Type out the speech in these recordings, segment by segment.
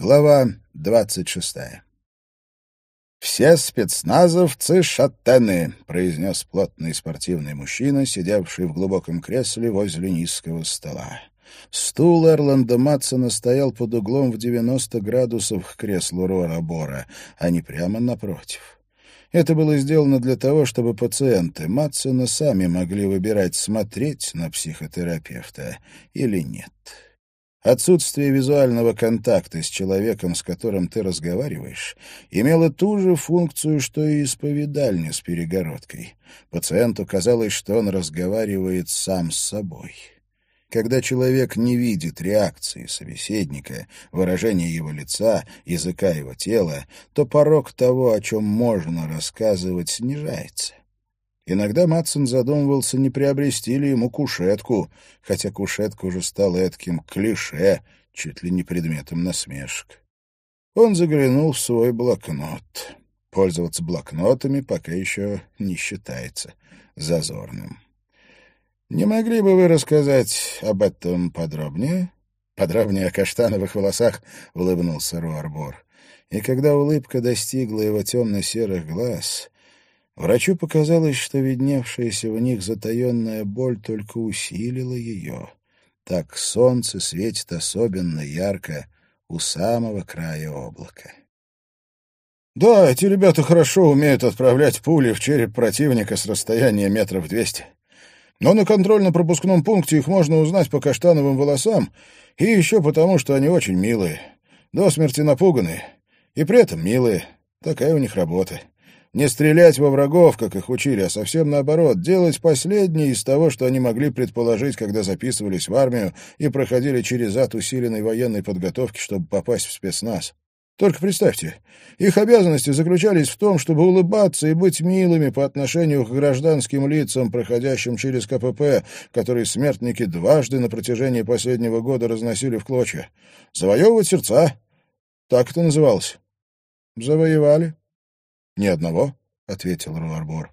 Глава двадцать шестая. «Все спецназовцы — шатены», — произнес плотный спортивный мужчина, сидевший в глубоком кресле возле низкого стола. Стул Эрланда Матсона стоял под углом в девяносто градусов к креслу Рора Бора, а не прямо напротив. Это было сделано для того, чтобы пациенты Матсона сами могли выбирать, смотреть на психотерапевта или нет. Отсутствие визуального контакта с человеком, с которым ты разговариваешь, имело ту же функцию, что и исповедальня с перегородкой. Пациенту казалось, что он разговаривает сам с собой. Когда человек не видит реакции собеседника, выражения его лица, языка его тела, то порог того, о чем можно рассказывать, снижается. Иногда Матсон задумывался, не приобрести ли ему кушетку, хотя кушетка уже стала этким клише, чуть ли не предметом насмешек. Он заглянул в свой блокнот. Пользоваться блокнотами пока еще не считается зазорным. «Не могли бы вы рассказать об этом подробнее?» «Подробнее о каштановых волосах», — улыбнулся Руарбор. И когда улыбка достигла его темно-серых глаз, Врачу показалось, что видневшаяся в них затаенная боль только усилила ее. Так солнце светит особенно ярко у самого края облака. «Да, эти ребята хорошо умеют отправлять пули в череп противника с расстояния метров двести. Но на контрольно-пропускном пункте их можно узнать по каштановым волосам и еще потому, что они очень милые, до смерти напуганные, и при этом милые. Такая у них работа. Не стрелять во врагов, как их учили, а совсем наоборот, делать последнее из того, что они могли предположить, когда записывались в армию и проходили через ад усиленной военной подготовки, чтобы попасть в спецназ. Только представьте, их обязанности заключались в том, чтобы улыбаться и быть милыми по отношению к гражданским лицам, проходящим через КПП, которые смертники дважды на протяжении последнего года разносили в клочья. Завоевывать сердца. Так это называлось. Завоевали. «Ни одного», — ответил Руарбор.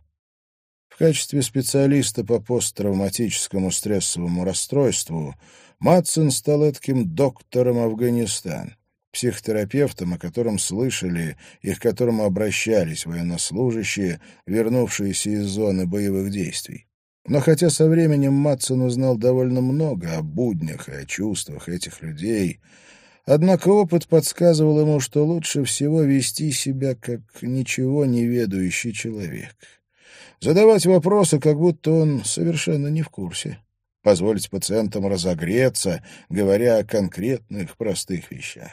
В качестве специалиста по посттравматическому стрессовому расстройству Матсон стал таким доктором Афганистан, психотерапевтом, о котором слышали и к которому обращались военнослужащие, вернувшиеся из зоны боевых действий. Но хотя со временем Матсон узнал довольно много о буднях и о чувствах этих людей, Однако опыт подсказывал ему, что лучше всего вести себя как ничего не ведающий человек. Задавать вопросы, как будто он совершенно не в курсе. Позволить пациентам разогреться, говоря о конкретных простых вещах.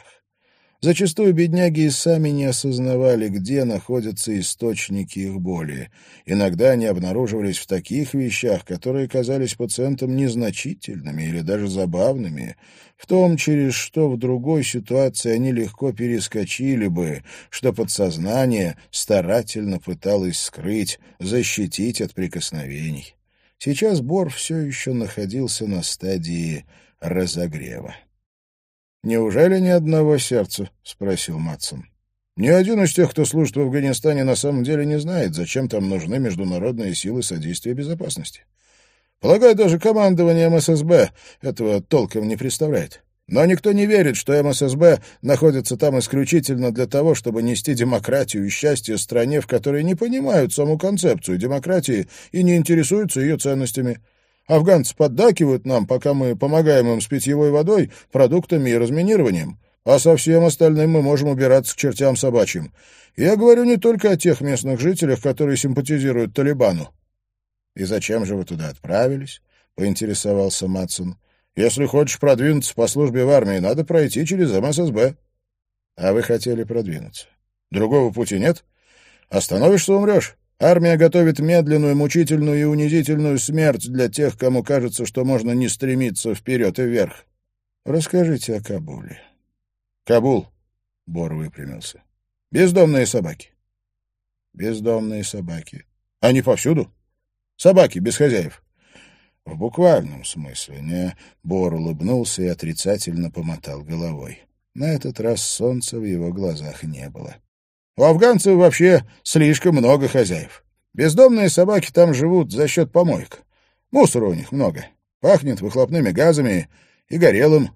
Зачастую бедняги и сами не осознавали, где находятся источники их боли. Иногда они обнаруживались в таких вещах, которые казались пациентам незначительными или даже забавными, в том, через что в другой ситуации они легко перескочили бы, что подсознание старательно пыталось скрыть, защитить от прикосновений. Сейчас Бор все еще находился на стадии разогрева. «Неужели ни одного сердца?» — спросил Матсон. «Ни один из тех, кто служит в Афганистане, на самом деле не знает, зачем там нужны международные силы содействия безопасности. Полагаю, даже командование МССБ этого толком не представляет. Но никто не верит, что МССБ находится там исключительно для того, чтобы нести демократию и счастье стране, в которой не понимают саму концепцию демократии и не интересуются ее ценностями». Афганцы поддакивают нам, пока мы помогаем им с питьевой водой, продуктами и разминированием, а со всем остальным мы можем убираться к чертям собачьим. Я говорю не только о тех местных жителях, которые симпатизируют Талибану. — И зачем же вы туда отправились? — поинтересовался Матсон. — Если хочешь продвинуться по службе в армии, надо пройти через МССБ. — А вы хотели продвинуться. Другого пути нет? Остановишься — умрешь. Армия готовит медленную, мучительную и унизительную смерть для тех, кому кажется, что можно не стремиться вперед и вверх. Расскажите о Кабуле. Кабул, Бор выпрямился. Бездомные собаки. Бездомные собаки. Они повсюду? Собаки без хозяев. В буквальном смысле, не? Бор улыбнулся и отрицательно помотал головой. На этот раз солнца в его глазах не было. У афганцев вообще слишком много хозяев. Бездомные собаки там живут за счет помоек. Мусора у них много. Пахнет выхлопными газами и горелым.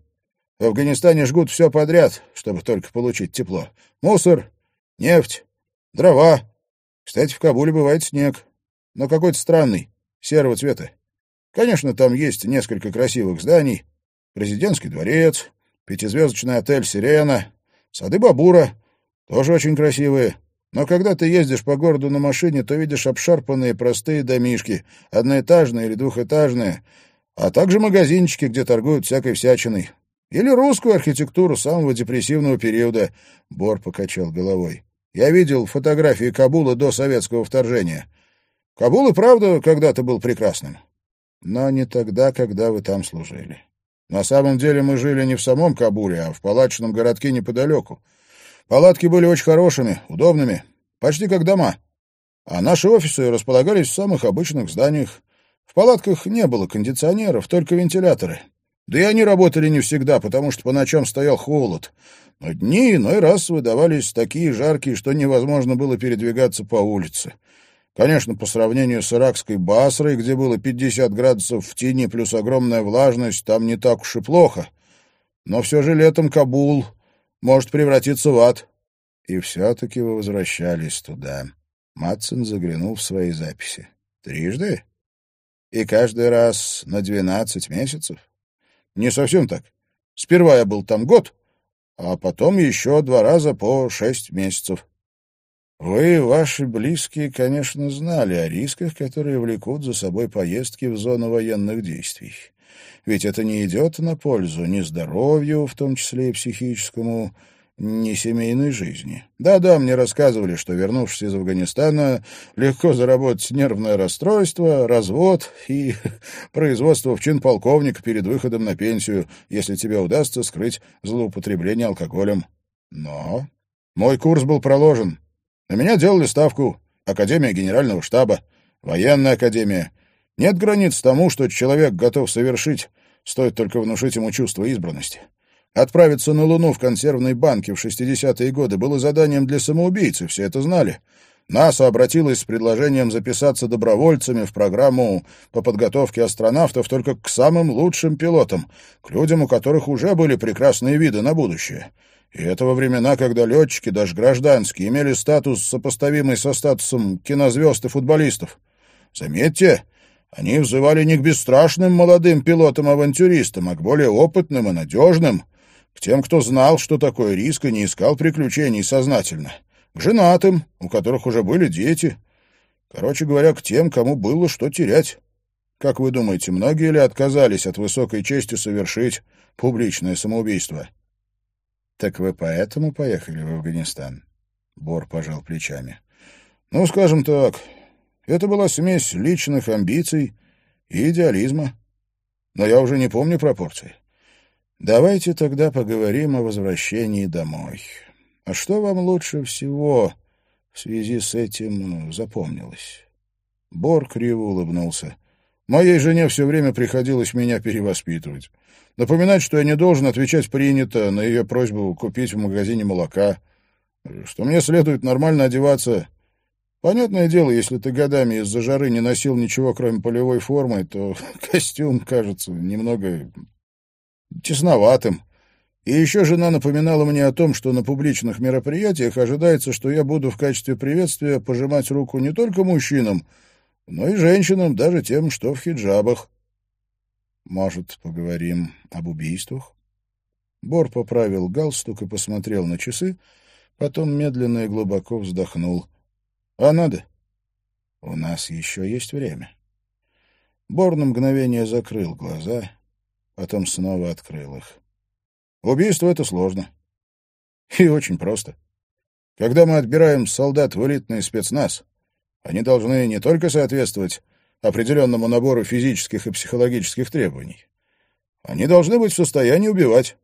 В Афганистане жгут все подряд, чтобы только получить тепло. Мусор, нефть, дрова. Кстати, в Кабуле бывает снег, но какой-то странный, серого цвета. Конечно, там есть несколько красивых зданий. Президентский дворец, пятизвездочный отель «Сирена», сады Бабура, тоже очень красивые. Но когда ты ездишь по городу на машине, то видишь обшарпанные простые домишки, одноэтажные или двухэтажные, а также магазинчики, где торгуют всякой всячиной. Или русскую архитектуру самого депрессивного периода. Бор покачал головой. Я видел фотографии Кабула до советского вторжения. Кабул и правда когда-то был прекрасным. Но не тогда, когда вы там служили. На самом деле мы жили не в самом Кабуле, а в палаточном городке неподалеку. Палатки были очень хорошими, удобными, почти как дома. А наши офисы располагались в самых обычных зданиях. В палатках не было кондиционеров, только вентиляторы. Да и они работали не всегда, потому что по ночам стоял холод. Но дни иной раз выдавались такие жаркие, что невозможно было передвигаться по улице. Конечно, по сравнению с иракской Басрой, где было 50 градусов в тени плюс огромная влажность, там не так уж и плохо. Но все же летом Кабул может превратиться в ад. И все-таки вы возвращались туда. Матсон заглянул в свои записи. Трижды? И каждый раз на двенадцать месяцев? Не совсем так. Сперва я был там год, а потом еще два раза по шесть месяцев. Вы, ваши близкие, конечно, знали о рисках, которые влекут за собой поездки в зону военных действий. Ведь это не идет на пользу ни здоровью, в том числе и психическому, ни семейной жизни. Да-да, мне рассказывали, что, вернувшись из Афганистана, легко заработать нервное расстройство, развод и производство в чин полковника перед выходом на пенсию, если тебе удастся скрыть злоупотребление алкоголем. Но мой курс был проложен. На меня делали ставку Академия Генерального штаба, военная академия. Нет границ тому, что человек готов совершить, стоит только внушить ему чувство избранности. Отправиться на Луну в консервной банке в 60-е годы было заданием для самоубийцы, все это знали. НАСА обратилась с предложением записаться добровольцами в программу по подготовке астронавтов только к самым лучшим пилотам, к людям, у которых уже были прекрасные виды на будущее. И это во времена, когда летчики, даже гражданские, имели статус, сопоставимый со статусом кинозвезд и футболистов. Заметьте, они взывали не к бесстрашным молодым пилотам-авантюристам, а к более опытным и надежным, к тем, кто знал, что такое риск и не искал приключений сознательно, к женатым, у которых уже были дети. Короче говоря, к тем, кому было что терять. Как вы думаете, многие ли отказались от высокой чести совершить публичное самоубийство? «Так вы поэтому поехали в Афганистан?» Бор пожал плечами. «Ну, скажем так, это была смесь личных амбиций и идеализма. Но я уже не помню пропорции. Давайте тогда поговорим о возвращении домой. А что вам лучше всего в связи с этим запомнилось?» Бор криво улыбнулся. «Моей жене все время приходилось меня перевоспитывать. Напоминать, что я не должен отвечать принято на ее просьбу купить в магазине молока, что мне следует нормально одеваться. Понятное дело, если ты годами из-за жары не носил ничего, кроме полевой формы, то костюм кажется немного тесноватым. И еще жена напоминала мне о том, что на публичных мероприятиях ожидается, что я буду в качестве приветствия пожимать руку не только мужчинам, но и женщинам, даже тем, что в хиджабах. Может, поговорим об убийствах? Бор поправил галстук и посмотрел на часы, потом медленно и глубоко вздохнул. — А надо? — У нас еще есть время. Бор на мгновение закрыл глаза, потом снова открыл их. Убийство — это сложно. И очень просто. Когда мы отбираем солдат в элитный спецназ, они должны не только соответствовать определенному набору физических и психологических требований. Они должны быть в состоянии убивать.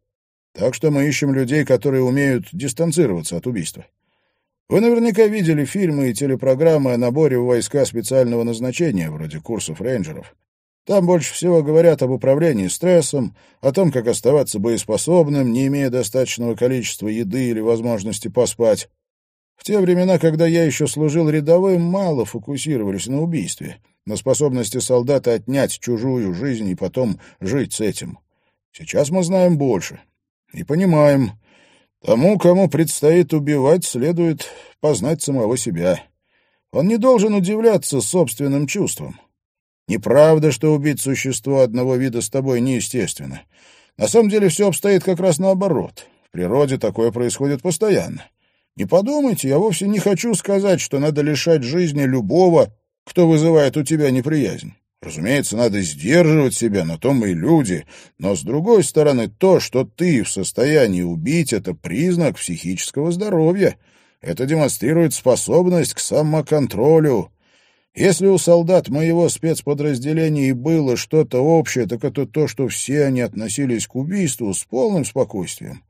Так что мы ищем людей, которые умеют дистанцироваться от убийства. Вы наверняка видели фильмы и телепрограммы о наборе в войска специального назначения, вроде курсов рейнджеров. Там больше всего говорят об управлении стрессом, о том, как оставаться боеспособным, не имея достаточного количества еды или возможности поспать. В те времена, когда я еще служил рядовым, мало фокусировались на убийстве — на способности солдата отнять чужую жизнь и потом жить с этим. Сейчас мы знаем больше. и понимаем, тому, кому предстоит убивать, следует познать самого себя. Он не должен удивляться собственным чувствам. Неправда, что убить существо одного вида с тобой неестественно. На самом деле все обстоит как раз наоборот. В природе такое происходит постоянно. Не подумайте, я вовсе не хочу сказать, что надо лишать жизни любого, кто вызывает у тебя неприязнь. Разумеется, надо сдерживать себя, на том и люди. Но, с другой стороны, то, что ты в состоянии убить, это признак психического здоровья. Это демонстрирует способность к самоконтролю. Если у солдат моего спецподразделения и было что-то общее, так это то, что все они относились к убийству с полным спокойствием.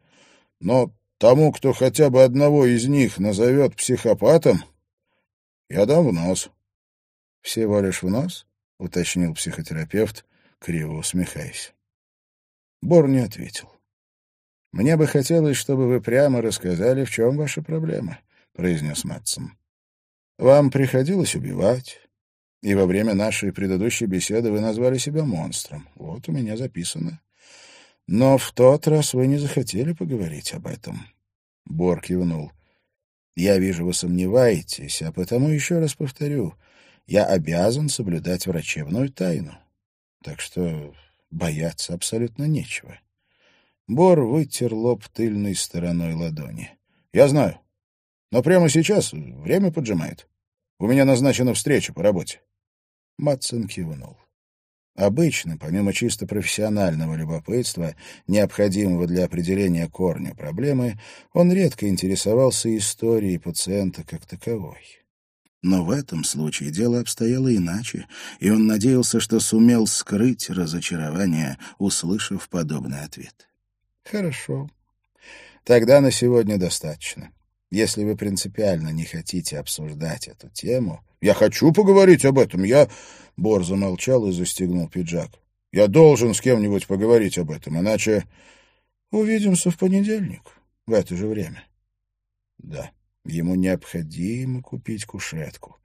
Но тому, кто хотя бы одного из них назовет психопатом, я дам в нос. — Всего лишь в нос? — уточнил психотерапевт, криво усмехаясь. Бор не ответил. — Мне бы хотелось, чтобы вы прямо рассказали, в чем ваша проблема, — произнес Мэтсон. Вам приходилось убивать, и во время нашей предыдущей беседы вы назвали себя монстром. Вот у меня записано. Но в тот раз вы не захотели поговорить об этом. Бор кивнул. Я вижу, вы сомневаетесь, а потому еще раз повторю. Я обязан соблюдать врачебную тайну. Так что бояться абсолютно нечего. Бор вытер лоб тыльной стороной ладони. — Я знаю. Но прямо сейчас время поджимает. У меня назначена встреча по работе. Матсон кивнул. Обычно, помимо чисто профессионального любопытства, необходимого для определения корня проблемы, он редко интересовался историей пациента как таковой. Но в этом случае дело обстояло иначе, и он надеялся, что сумел скрыть разочарование, услышав подобный ответ. «Хорошо. Тогда на сегодня достаточно. Если вы принципиально не хотите обсуждать эту тему... — Я хочу поговорить об этом. Я... Бор замолчал и застегнул пиджак. — Я должен с кем-нибудь поговорить об этом, иначе... — Увидимся в понедельник, в это же время. Да, ему необходимо купить кушетку.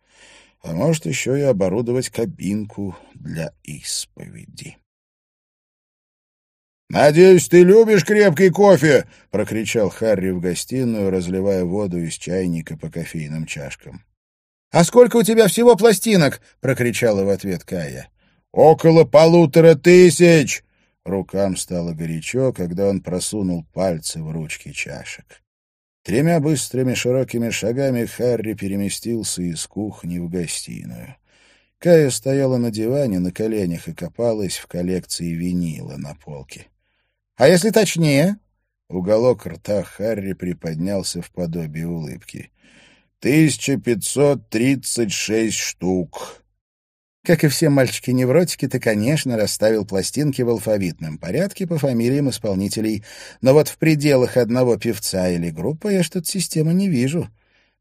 А может, еще и оборудовать кабинку для исповеди. «Надеюсь, ты любишь крепкий кофе!» — прокричал Харри в гостиную, разливая воду из чайника по кофейным чашкам. «А сколько у тебя всего пластинок?» — прокричала в ответ Кая. «Около полутора тысяч!» Рукам стало горячо, когда он просунул пальцы в ручки чашек. Тремя быстрыми широкими шагами Харри переместился из кухни в гостиную. Кая стояла на диване на коленях и копалась в коллекции винила на полке. А если точнее?» Уголок рта Харри приподнялся в подобие улыбки. «Тысяча пятьсот тридцать шесть штук». Как и все мальчики-невротики, ты, конечно, расставил пластинки в алфавитном порядке по фамилиям исполнителей, но вот в пределах одного певца или группы я что-то системы не вижу.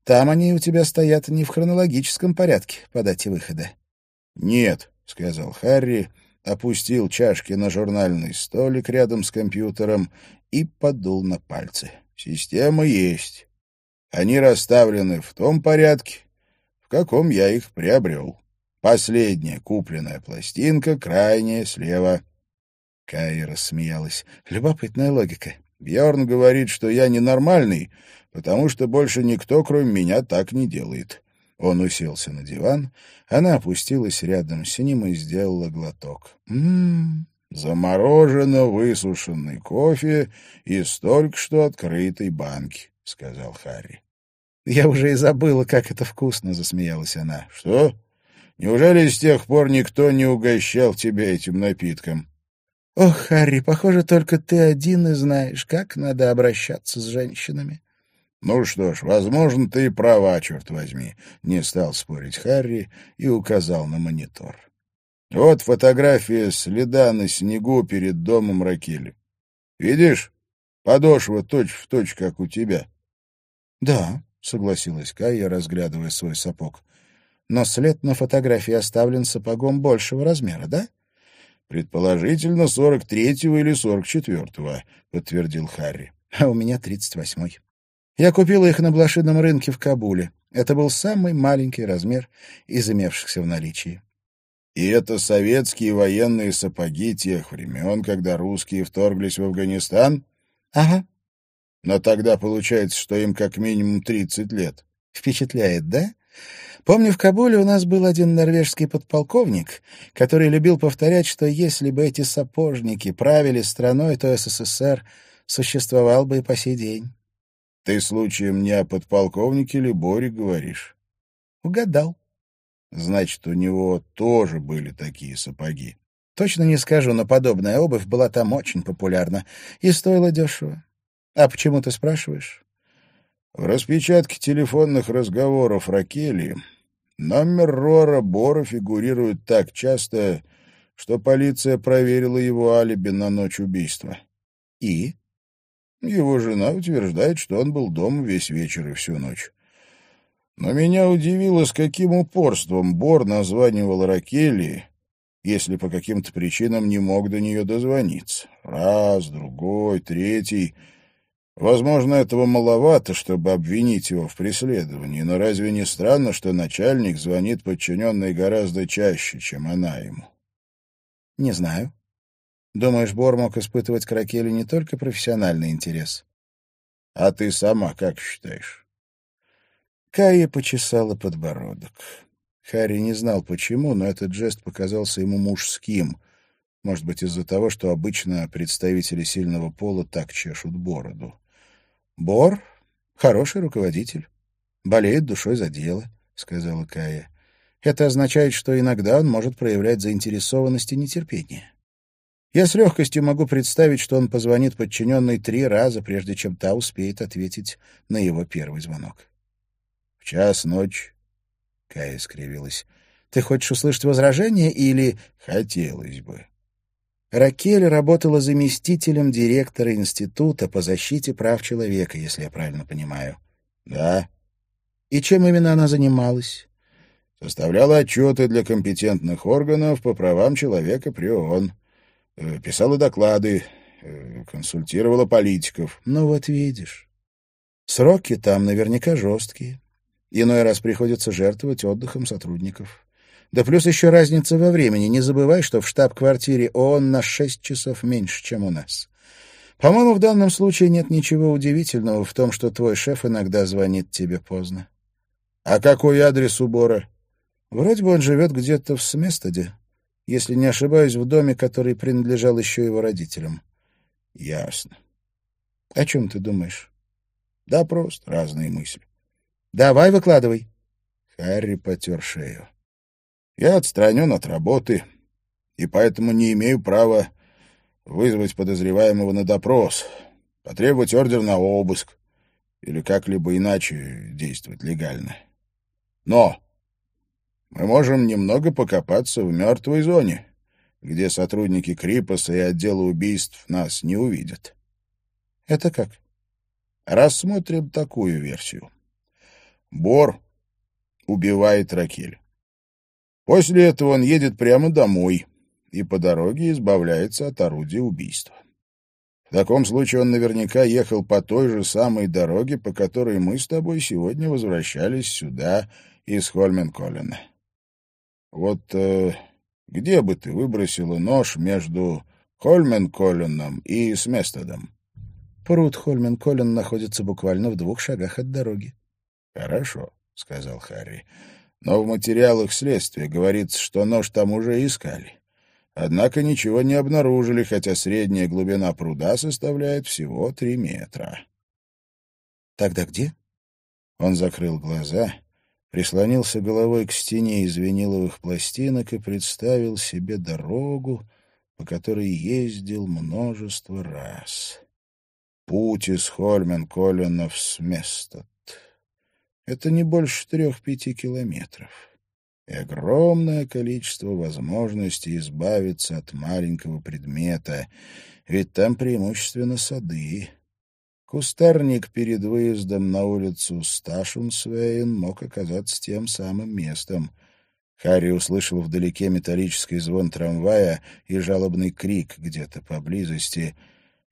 Там они у тебя стоят не в хронологическом порядке по дате выхода. — Нет, — сказал Харри, опустил чашки на журнальный столик рядом с компьютером и подул на пальцы. Система есть. Они расставлены в том порядке, в каком я их приобрел. Последняя купленная пластинка, крайняя слева. Кай рассмеялась. Любопытная логика. Бьорн говорит, что я ненормальный, потому что больше никто, кроме меня, так не делает. Он уселся на диван, она опустилась рядом с ним и сделала глоток. «М-м-м, замороженно высушенный кофе из только что открытой банки», — сказал Харри. «Я уже и забыла, как это вкусно», — засмеялась она. «Что? Неужели с тех пор никто не угощал тебя этим напитком?» «Ох, Харри, похоже, только ты один и знаешь, как надо обращаться с женщинами». «Ну что ж, возможно, ты и права, черт возьми», — не стал спорить Харри и указал на монитор. «Вот фотография следа на снегу перед домом Ракели. Видишь? Подошва точь-в-точь, точь, как у тебя». «Да», — согласилась Кая, разглядывая свой сапог. «Но след на фотографии оставлен сапогом большего размера, да?» «Предположительно, сорок третьего или сорок четвертого», — подтвердил Харри. «А у меня тридцать восьмой». Я купила их на блошином рынке в Кабуле. Это был самый маленький размер из имевшихся в наличии. И это советские военные сапоги тех времен, когда русские вторглись в Афганистан? Ага. Но тогда получается, что им как минимум тридцать лет. Впечатляет, да? Помню, в Кабуле у нас был один норвежский подполковник, который любил повторять, что если бы эти сапожники правили страной, то СССР существовал бы и по сей день. Ты случаем не о подполковнике Леборе говоришь? Угадал. Значит, у него тоже были такие сапоги. Точно не скажу, но подобная обувь была там очень популярна и стоила дешево. А почему ты спрашиваешь? В распечатке телефонных разговоров Ракели номер Рора Бора фигурирует так часто, что полиция проверила его алиби на ночь убийства. И? Его жена утверждает, что он был дома весь вечер и всю ночь. Но меня удивило, с каким упорством Бор названивал Ракели, если по каким-то причинам не мог до нее дозвониться. Раз, другой, третий. Возможно, этого маловато, чтобы обвинить его в преследовании, но разве не странно, что начальник звонит подчиненной гораздо чаще, чем она ему? — Не знаю. Думаешь, Бор мог испытывать к Ракеле не только профессиональный интерес? — А ты сама как считаешь? Кая почесала подбородок. Харри не знал почему, но этот жест показался ему мужским. Может быть, из-за того, что обычно представители сильного пола так чешут бороду. Бор — хороший руководитель. Болеет душой за дело, — сказала Кая. Это означает, что иногда он может проявлять заинтересованность и нетерпение. Я с легкостью могу представить, что он позвонит подчиненной три раза, прежде чем та успеет ответить на его первый звонок. — В час ночи. Кая скривилась. — Ты хочешь услышать возражение или... — Хотелось бы. Ракель работала заместителем директора Института по защите прав человека, если я правильно понимаю. — Да. — И чем именно она занималась? — Составляла отчеты для компетентных органов по правам человека при ООН. Э, писала доклады, э, консультировала политиков. — Ну вот видишь. Сроки там наверняка жесткие. Иной раз приходится жертвовать отдыхом сотрудников. Да плюс еще разница во времени. Не забывай, что в штаб-квартире ООН на шесть часов меньше, чем у нас. По-моему, в данном случае нет ничего удивительного в том, что твой шеф иногда звонит тебе поздно. А какой адрес убора? Вроде бы он живет где-то в Сместеде, если не ошибаюсь, в доме, который принадлежал еще его родителям. Ясно. О чем ты думаешь? Да просто разные мысли. Давай, выкладывай. Харри потер шею. Я отстранен от работы, и поэтому не имею права вызвать подозреваемого на допрос, потребовать ордер на обыск или как-либо иначе действовать легально. Но мы можем немного покопаться в мертвой зоне, где сотрудники Крипаса и отдела убийств нас не увидят. Это как? Рассмотрим такую версию. Бор убивает Ракель. После этого он едет прямо домой и по дороге избавляется от орудия убийства. В таком случае он наверняка ехал по той же самой дороге, по которой мы с тобой сегодня возвращались сюда из Хольменколлена. Вот э, где бы ты выбросила нож между Хольменколленом и Сместедом? Пруд Хольменколлен находится буквально в двух шагах от дороги. — Хорошо, — сказал Харри. Но в материалах следствия говорится, что нож там уже искали. Однако ничего не обнаружили, хотя средняя глубина пруда составляет всего три метра. «Тогда где?» Он закрыл глаза, прислонился головой к стене из виниловых пластинок и представил себе дорогу, по которой ездил множество раз. Путь из Хольмен-Коллина в Сместот. Это не больше трех-пяти километров. И огромное количество возможностей избавиться от маленького предмета, ведь там преимущественно сады. Кустарник перед выездом на улицу Сташунсвейн мог оказаться тем самым местом. Харри услышал вдалеке металлический звон трамвая и жалобный крик где-то поблизости,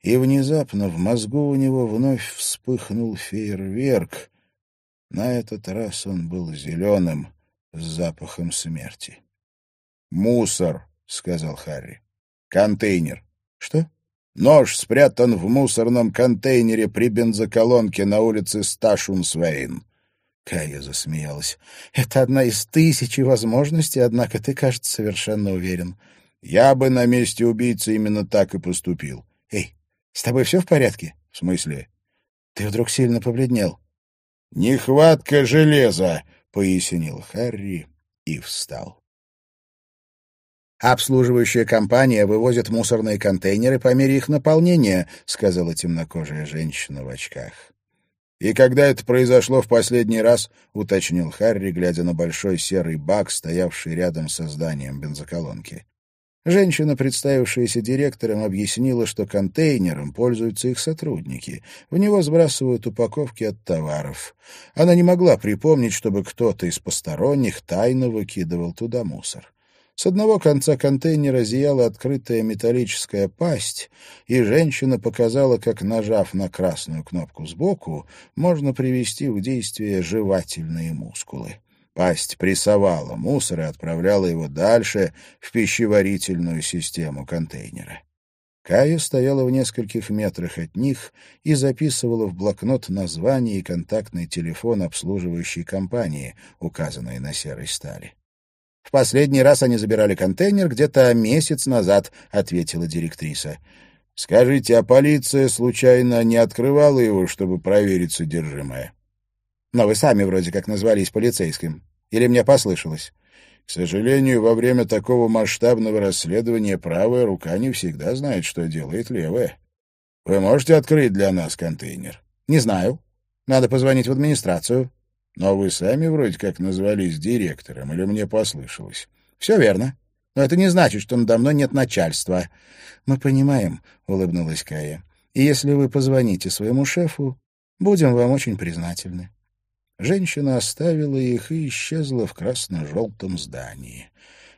и внезапно в мозгу у него вновь вспыхнул фейерверк, на этот раз он был зеленым, с запахом смерти. «Мусор», — сказал Харри. «Контейнер». «Что?» Нож спрятан в мусорном контейнере при бензоколонке на улице Сташунсвейн. Кая засмеялась. «Это одна из тысячи возможностей, однако ты, кажется, совершенно уверен». «Я бы на месте убийцы именно так и поступил». «Эй, с тобой все в порядке?» «В смысле?» «Ты вдруг сильно побледнел». «Нехватка железа», — пояснил Харри и встал. «Обслуживающая компания вывозит мусорные контейнеры по мере их наполнения», — сказала темнокожая женщина в очках. «И когда это произошло в последний раз?» — уточнил Харри, глядя на большой серый бак, стоявший рядом со зданием бензоколонки. Женщина, представившаяся директором, объяснила, что контейнером пользуются их сотрудники. В него сбрасывают упаковки от товаров. Она не могла припомнить, чтобы кто-то из посторонних тайно выкидывал туда мусор. С одного конца контейнера зияла открытая металлическая пасть, и женщина показала, как, нажав на красную кнопку сбоку, можно привести в действие жевательные мускулы. Пасть прессовала мусор и отправляла его дальше в пищеварительную систему контейнера. Кая стояла в нескольких метрах от них и записывала в блокнот название и контактный телефон обслуживающей компании, указанные на серой стали. В последний раз они забирали контейнер где-то месяц назад, — ответила директриса. — Скажите, а полиция случайно не открывала его, чтобы проверить содержимое? — Но вы сами вроде как назвались полицейским. Или мне послышалось? К сожалению, во время такого масштабного расследования правая рука не всегда знает, что делает левая. Вы можете открыть для нас контейнер? — Не знаю. Надо позвонить в администрацию. Но вы сами вроде как назвались директором, или мне послышалось? — Все верно. Но это не значит, что надо мной нет начальства. — Мы понимаем, — улыбнулась Кая. — И если вы позвоните своему шефу, будем вам очень признательны. Женщина оставила их и исчезла в красно-желтом здании.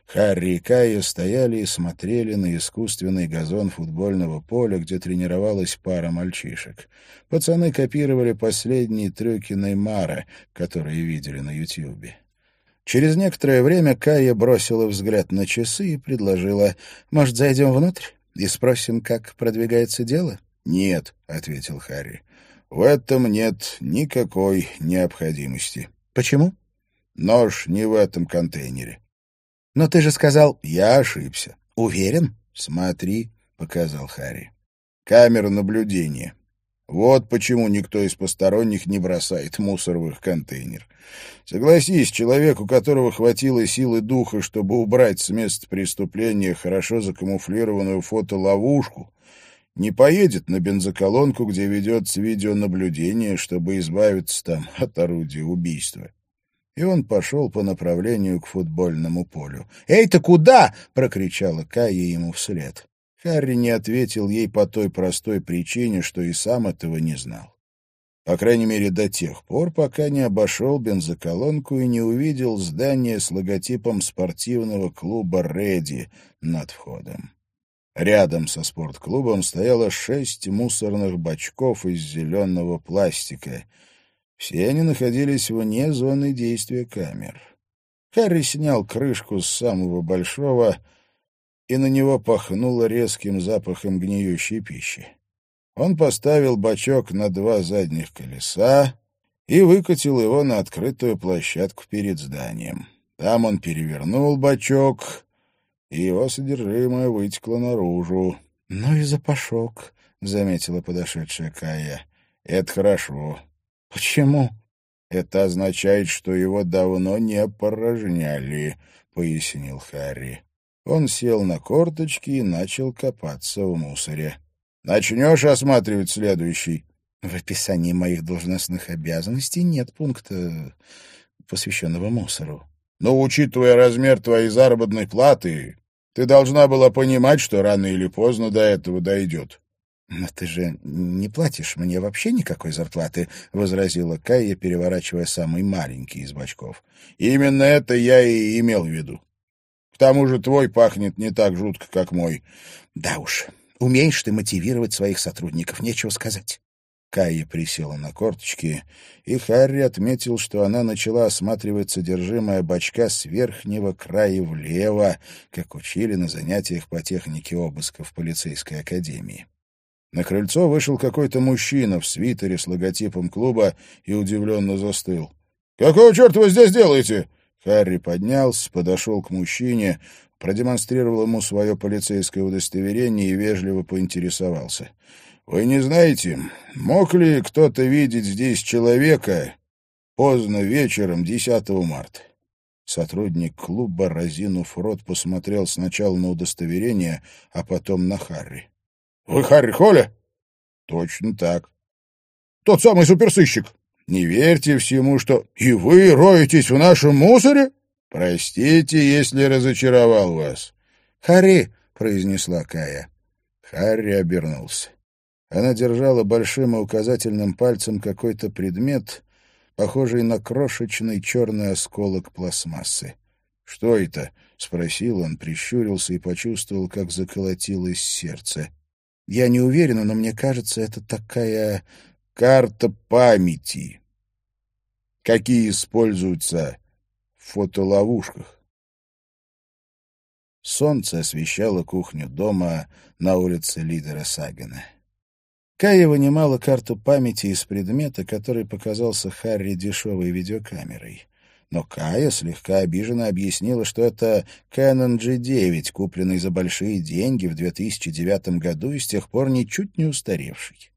Харри и Кая стояли и смотрели на искусственный газон футбольного поля, где тренировалась пара мальчишек. Пацаны копировали последние трюки Неймара, которые видели на Ютьюбе. Через некоторое время Кая бросила взгляд на часы и предложила, «Может, зайдем внутрь и спросим, как продвигается дело?» «Нет», — ответил Харри, — «в этом нет никакой необходимости». «Почему?» «Нож не в этом контейнере». «Но ты же сказал...» «Я ошибся». «Уверен?» «Смотри», — показал Харри. «Камера наблюдения. Вот почему никто из посторонних не бросает мусор в их контейнер. Согласись, человек, у которого хватило силы духа, чтобы убрать с места преступления хорошо закамуфлированную фотоловушку, не поедет на бензоколонку, где ведется видеонаблюдение, чтобы избавиться там от орудия убийства и он пошел по направлению к футбольному полю. «Эй, ты куда?» — прокричала Кая ему вслед. Харри не ответил ей по той простой причине, что и сам этого не знал. По крайней мере, до тех пор, пока не обошел бензоколонку и не увидел здание с логотипом спортивного клуба «Редди» над входом. Рядом со спортклубом стояло шесть мусорных бачков из зеленого пластика — все они находились вне зоны действия камер. Харри снял крышку с самого большого, и на него пахнуло резким запахом гниющей пищи. Он поставил бачок на два задних колеса и выкатил его на открытую площадку перед зданием. Там он перевернул бачок, и его содержимое вытекло наружу. — Ну и запашок, — заметила подошедшая Кая. — Это хорошо. «Почему?» «Это означает, что его давно не опорожняли», — пояснил Харри. Он сел на корточки и начал копаться в мусоре. «Начнешь осматривать следующий?» «В описании моих должностных обязанностей нет пункта, посвященного мусору». «Но, учитывая размер твоей заработной платы, ты должна была понимать, что рано или поздно до этого дойдет. «Но ты же не платишь мне вообще никакой зарплаты», — возразила Кайя, переворачивая самый маленький из бачков. «Именно это я и имел в виду. К тому же твой пахнет не так жутко, как мой». «Да уж, умеешь ты мотивировать своих сотрудников, нечего сказать». Кайя присела на корточки, и Харри отметил, что она начала осматривать содержимое бачка с верхнего края влево, как учили на занятиях по технике обыска в полицейской академии. На крыльцо вышел какой-то мужчина в свитере с логотипом клуба и удивленно застыл. «Какого черта вы здесь делаете?» Харри поднялся, подошел к мужчине, продемонстрировал ему свое полицейское удостоверение и вежливо поинтересовался. «Вы не знаете, мог ли кто-то видеть здесь человека поздно вечером 10 марта?» Сотрудник клуба, разинув рот, посмотрел сначала на удостоверение, а потом на Харри. «Вы Харри Холли?» «Точно так». «Тот самый суперсыщик?» «Не верьте всему, что...» «И вы роетесь в нашем мусоре?» «Простите, если разочаровал вас». «Харри!» — произнесла Кая. Харри обернулся. Она держала большим и указательным пальцем какой-то предмет, похожий на крошечный черный осколок пластмассы. «Что это?» — спросил он, прищурился и почувствовал, как заколотилось сердце. «Я не уверена, но мне кажется, это такая карта памяти, какие используются в фотоловушках». Солнце освещало кухню дома на улице лидера Сагана. Кая вынимала карту памяти из предмета, который показался Харри дешевой видеокамерой. Но Кая слегка обиженно объяснила, что это Canon G9, купленный за большие деньги в 2009 году и с тех пор ничуть не устаревший.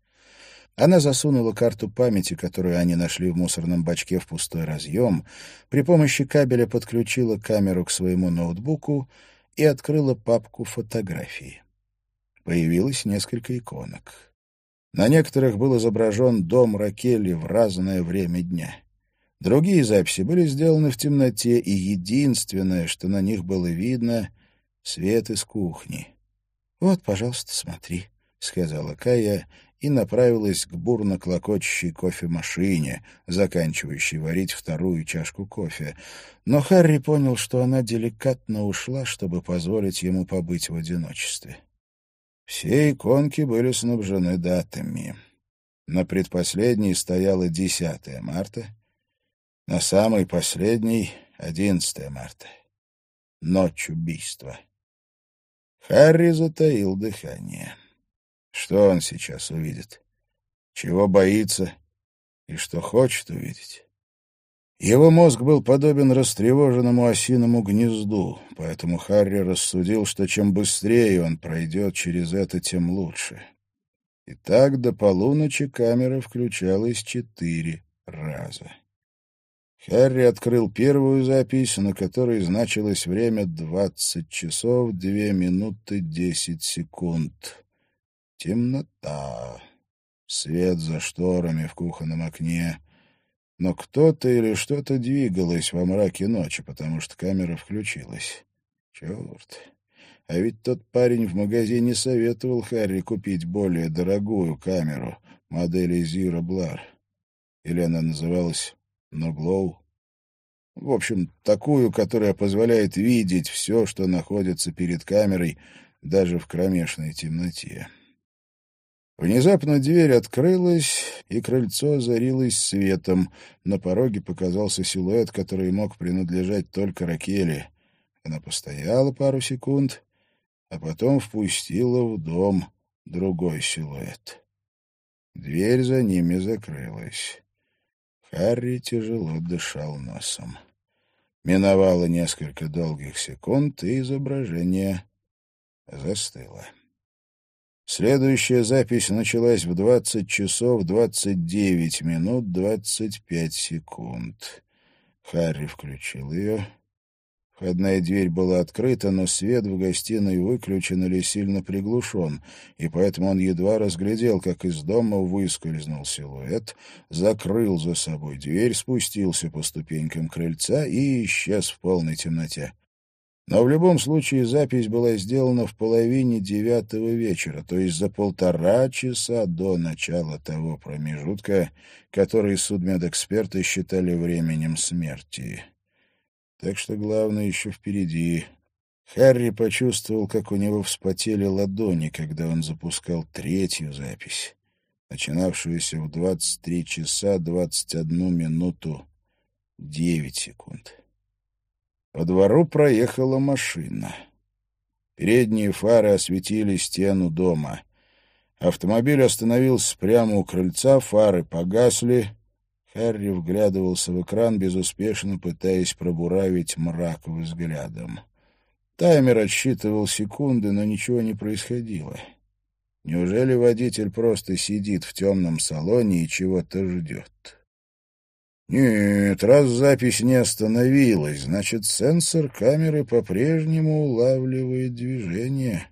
Она засунула карту памяти, которую они нашли в мусорном бачке в пустой разъем, при помощи кабеля подключила камеру к своему ноутбуку и открыла папку фотографий. Появилось несколько иконок. На некоторых был изображен дом Ракели в разное время дня. Другие записи были сделаны в темноте, и единственное, что на них было видно — свет из кухни. «Вот, пожалуйста, смотри», — сказала Кая и направилась к бурно клокочущей кофемашине, заканчивающей варить вторую чашку кофе. Но Харри понял, что она деликатно ушла, чтобы позволить ему побыть в одиночестве. Все иконки были снабжены датами. На предпоследней стояло 10 марта, на самой последней — 11 марта. Ночь убийства. Харри затаил дыхание. Что он сейчас увидит? Чего боится и что хочет увидеть? Его мозг был подобен растревоженному осиному гнезду, поэтому Харри рассудил, что чем быстрее он пройдет через это, тем лучше. И так до полуночи камера включалась четыре раза. Харри открыл первую запись, на которой значилось время двадцать часов две минуты десять секунд. Темнота. Свет за шторами в кухонном окне — но кто-то или что-то двигалось во мраке ночи, потому что камера включилась. Черт! А ведь тот парень в магазине советовал Харри купить более дорогую камеру модели Zero Blar. Или она называлась No Glow. В общем, такую, которая позволяет видеть все, что находится перед камерой, даже в кромешной темноте. Внезапно дверь открылась, и крыльцо озарилось светом. На пороге показался силуэт, который мог принадлежать только Ракеле. Она постояла пару секунд, а потом впустила в дом другой силуэт. Дверь за ними закрылась. Харри тяжело дышал носом. Миновало несколько долгих секунд, и изображение застыло. Следующая запись началась в 20 часов 29 минут 25 секунд. Харри включил ее. Входная дверь была открыта, но свет в гостиной выключен или сильно приглушен, и поэтому он едва разглядел, как из дома выскользнул силуэт, закрыл за собой дверь, спустился по ступенькам крыльца и исчез в полной темноте. Но в любом случае запись была сделана в половине девятого вечера, то есть за полтора часа до начала того промежутка, который судмедэксперты считали временем смерти. Так что главное еще впереди. Харри почувствовал, как у него вспотели ладони, когда он запускал третью запись, начинавшуюся в 23 часа 21 минуту 9 секунд. По двору проехала машина. Передние фары осветили стену дома. Автомобиль остановился прямо у крыльца, фары погасли. Харри вглядывался в экран, безуспешно пытаясь пробуравить мрак взглядом. Таймер отсчитывал секунды, но ничего не происходило. Неужели водитель просто сидит в темном салоне и чего-то ждет? Нет, раз запись не остановилась, значит, сенсор камеры по-прежнему улавливает движение.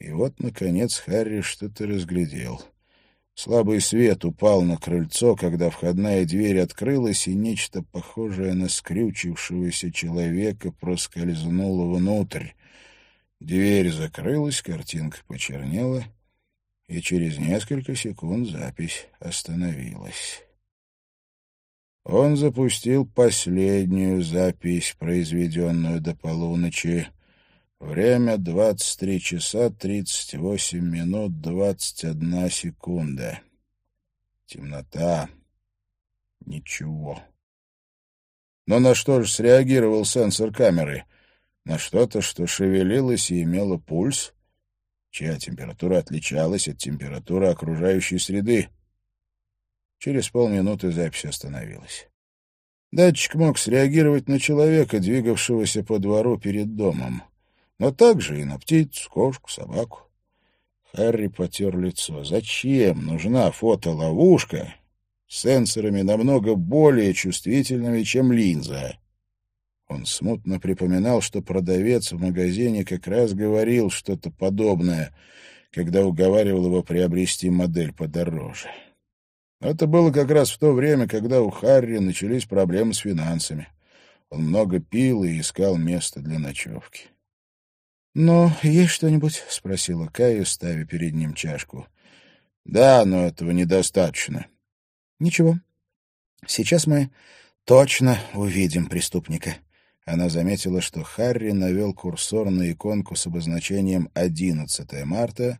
И вот, наконец, Харри что-то разглядел. Слабый свет упал на крыльцо, когда входная дверь открылась, и нечто похожее на скрючившегося человека проскользнуло внутрь. Дверь закрылась, картинка почернела, и через несколько секунд запись остановилась. Он запустил последнюю запись, произведенную до полуночи. Время — двадцать три часа тридцать восемь минут двадцать одна секунда. Темнота. Ничего. Но на что же среагировал сенсор камеры — на что-то, что шевелилось и имело пульс, чья температура отличалась от температуры окружающей среды. Через полминуты запись остановилась. Датчик мог среагировать на человека, двигавшегося по двору перед домом, но также и на птицу, кошку, собаку. Харри потер лицо. Зачем нужна фотоловушка с сенсорами намного более чувствительными, чем линза? Он смутно припоминал, что продавец в магазине как раз говорил что-то подобное, когда уговаривал его приобрести модель подороже. Это было как раз в то время, когда у Харри начались проблемы с финансами. Он много пил и искал место для ночевки. «Но есть что-нибудь?» — спросила Кая, ставя перед ним чашку. «Да, но этого недостаточно». «Ничего. Сейчас мы точно увидим преступника». Она заметила, что Харри навел курсор на иконку с обозначением 11 марта,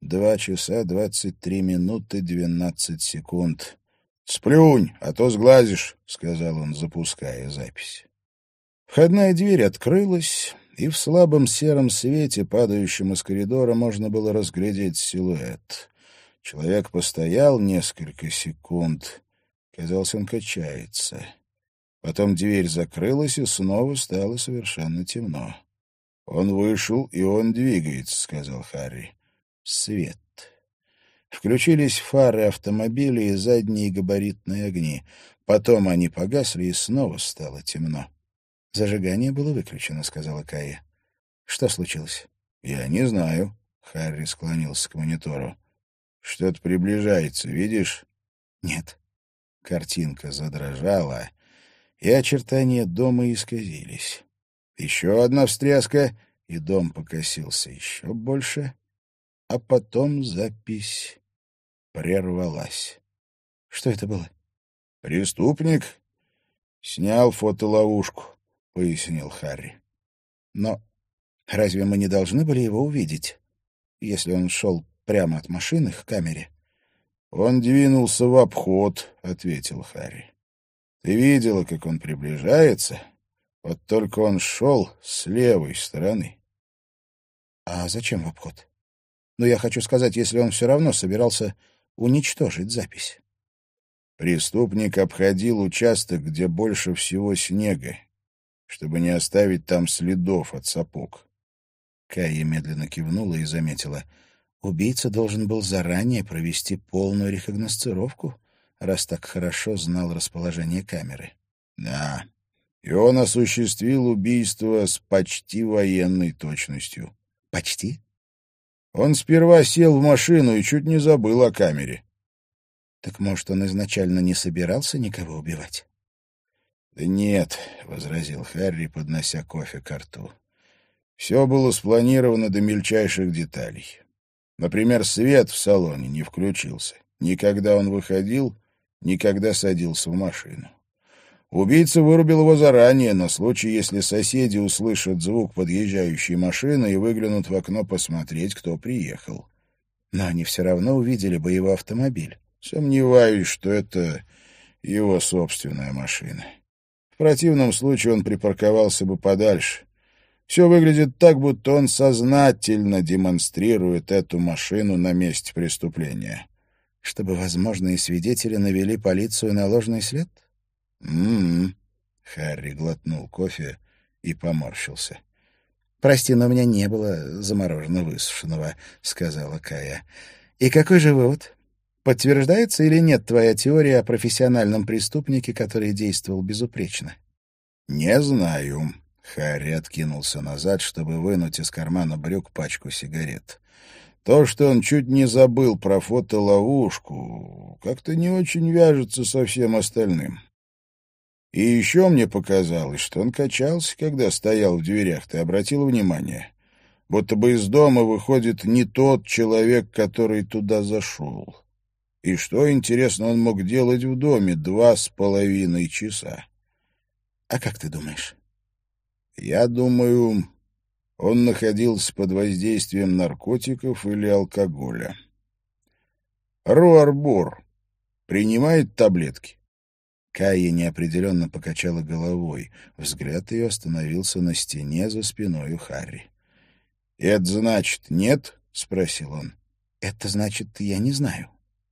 2 часа 23 минуты 12 секунд. «Сплюнь, а то сглазишь», — сказал он, запуская запись. Входная дверь открылась, и в слабом сером свете, падающем из коридора, можно было разглядеть силуэт. Человек постоял несколько секунд. Казалось, он качается. Потом дверь закрылась, и снова стало совершенно темно. «Он вышел, и он двигается», — сказал Харри. «Свет». Включились фары автомобиля и задние габаритные огни. Потом они погасли, и снова стало темно. «Зажигание было выключено», — сказала Кая. «Что случилось?» «Я не знаю», — Харри склонился к монитору. «Что-то приближается, видишь?» «Нет». Картинка задрожала, и очертания дома исказились. Еще одна встряска, и дом покосился еще больше, а потом запись прервалась. Что это было? Преступник снял фотоловушку, пояснил Харри. Но разве мы не должны были его увидеть, если он шел прямо от машины к камере? Он двинулся в обход, ответил Харри. Ты видела, как он приближается? Вот только он шел с левой стороны. А зачем в обход? Но я хочу сказать, если он все равно собирался уничтожить запись. Преступник обходил участок, где больше всего снега, чтобы не оставить там следов от сапог. Кая медленно кивнула и заметила. Убийца должен был заранее провести полную рекогносцировку, раз так хорошо знал расположение камеры. Да, и он осуществил убийство с почти военной точностью. Почти? Он сперва сел в машину и чуть не забыл о камере. Так, может, он изначально не собирался никого убивать? Да нет, — возразил Харри, поднося кофе к рту. Все было спланировано до мельчайших деталей. Например, свет в салоне не включился. Никогда он выходил, никогда садился в машину. Убийца вырубил его заранее, на случай, если соседи услышат звук подъезжающей машины и выглянут в окно посмотреть, кто приехал. Но они все равно увидели бы его автомобиль. Сомневаюсь, что это его собственная машина. В противном случае он припарковался бы подальше. Все выглядит так, будто он сознательно демонстрирует эту машину на месте преступления. Чтобы возможные свидетели навели полицию на ложный след? М-м. Харри глотнул кофе и поморщился. «Прости, но у меня не было замороженно высушенного», — сказала Кая. «И какой же вывод? Подтверждается или нет твоя теория о профессиональном преступнике, который действовал безупречно?» «Не знаю». Харри откинулся назад, чтобы вынуть из кармана брюк пачку сигарет. То, что он чуть не забыл про фотоловушку, как-то не очень вяжется со всем остальным. И еще мне показалось, что он качался, когда стоял в дверях. Ты обратил внимание? Будто бы из дома выходит не тот человек, который туда зашел. И что, интересно, он мог делать в доме два с половиной часа? А как ты думаешь? Я думаю, он находился под воздействием наркотиков или алкоголя. Руарбор принимает таблетки? Кайя неопределенно покачала головой. Взгляд ее остановился на стене за спиной у Харри. — Это значит нет? — спросил он. — Это значит, я не знаю.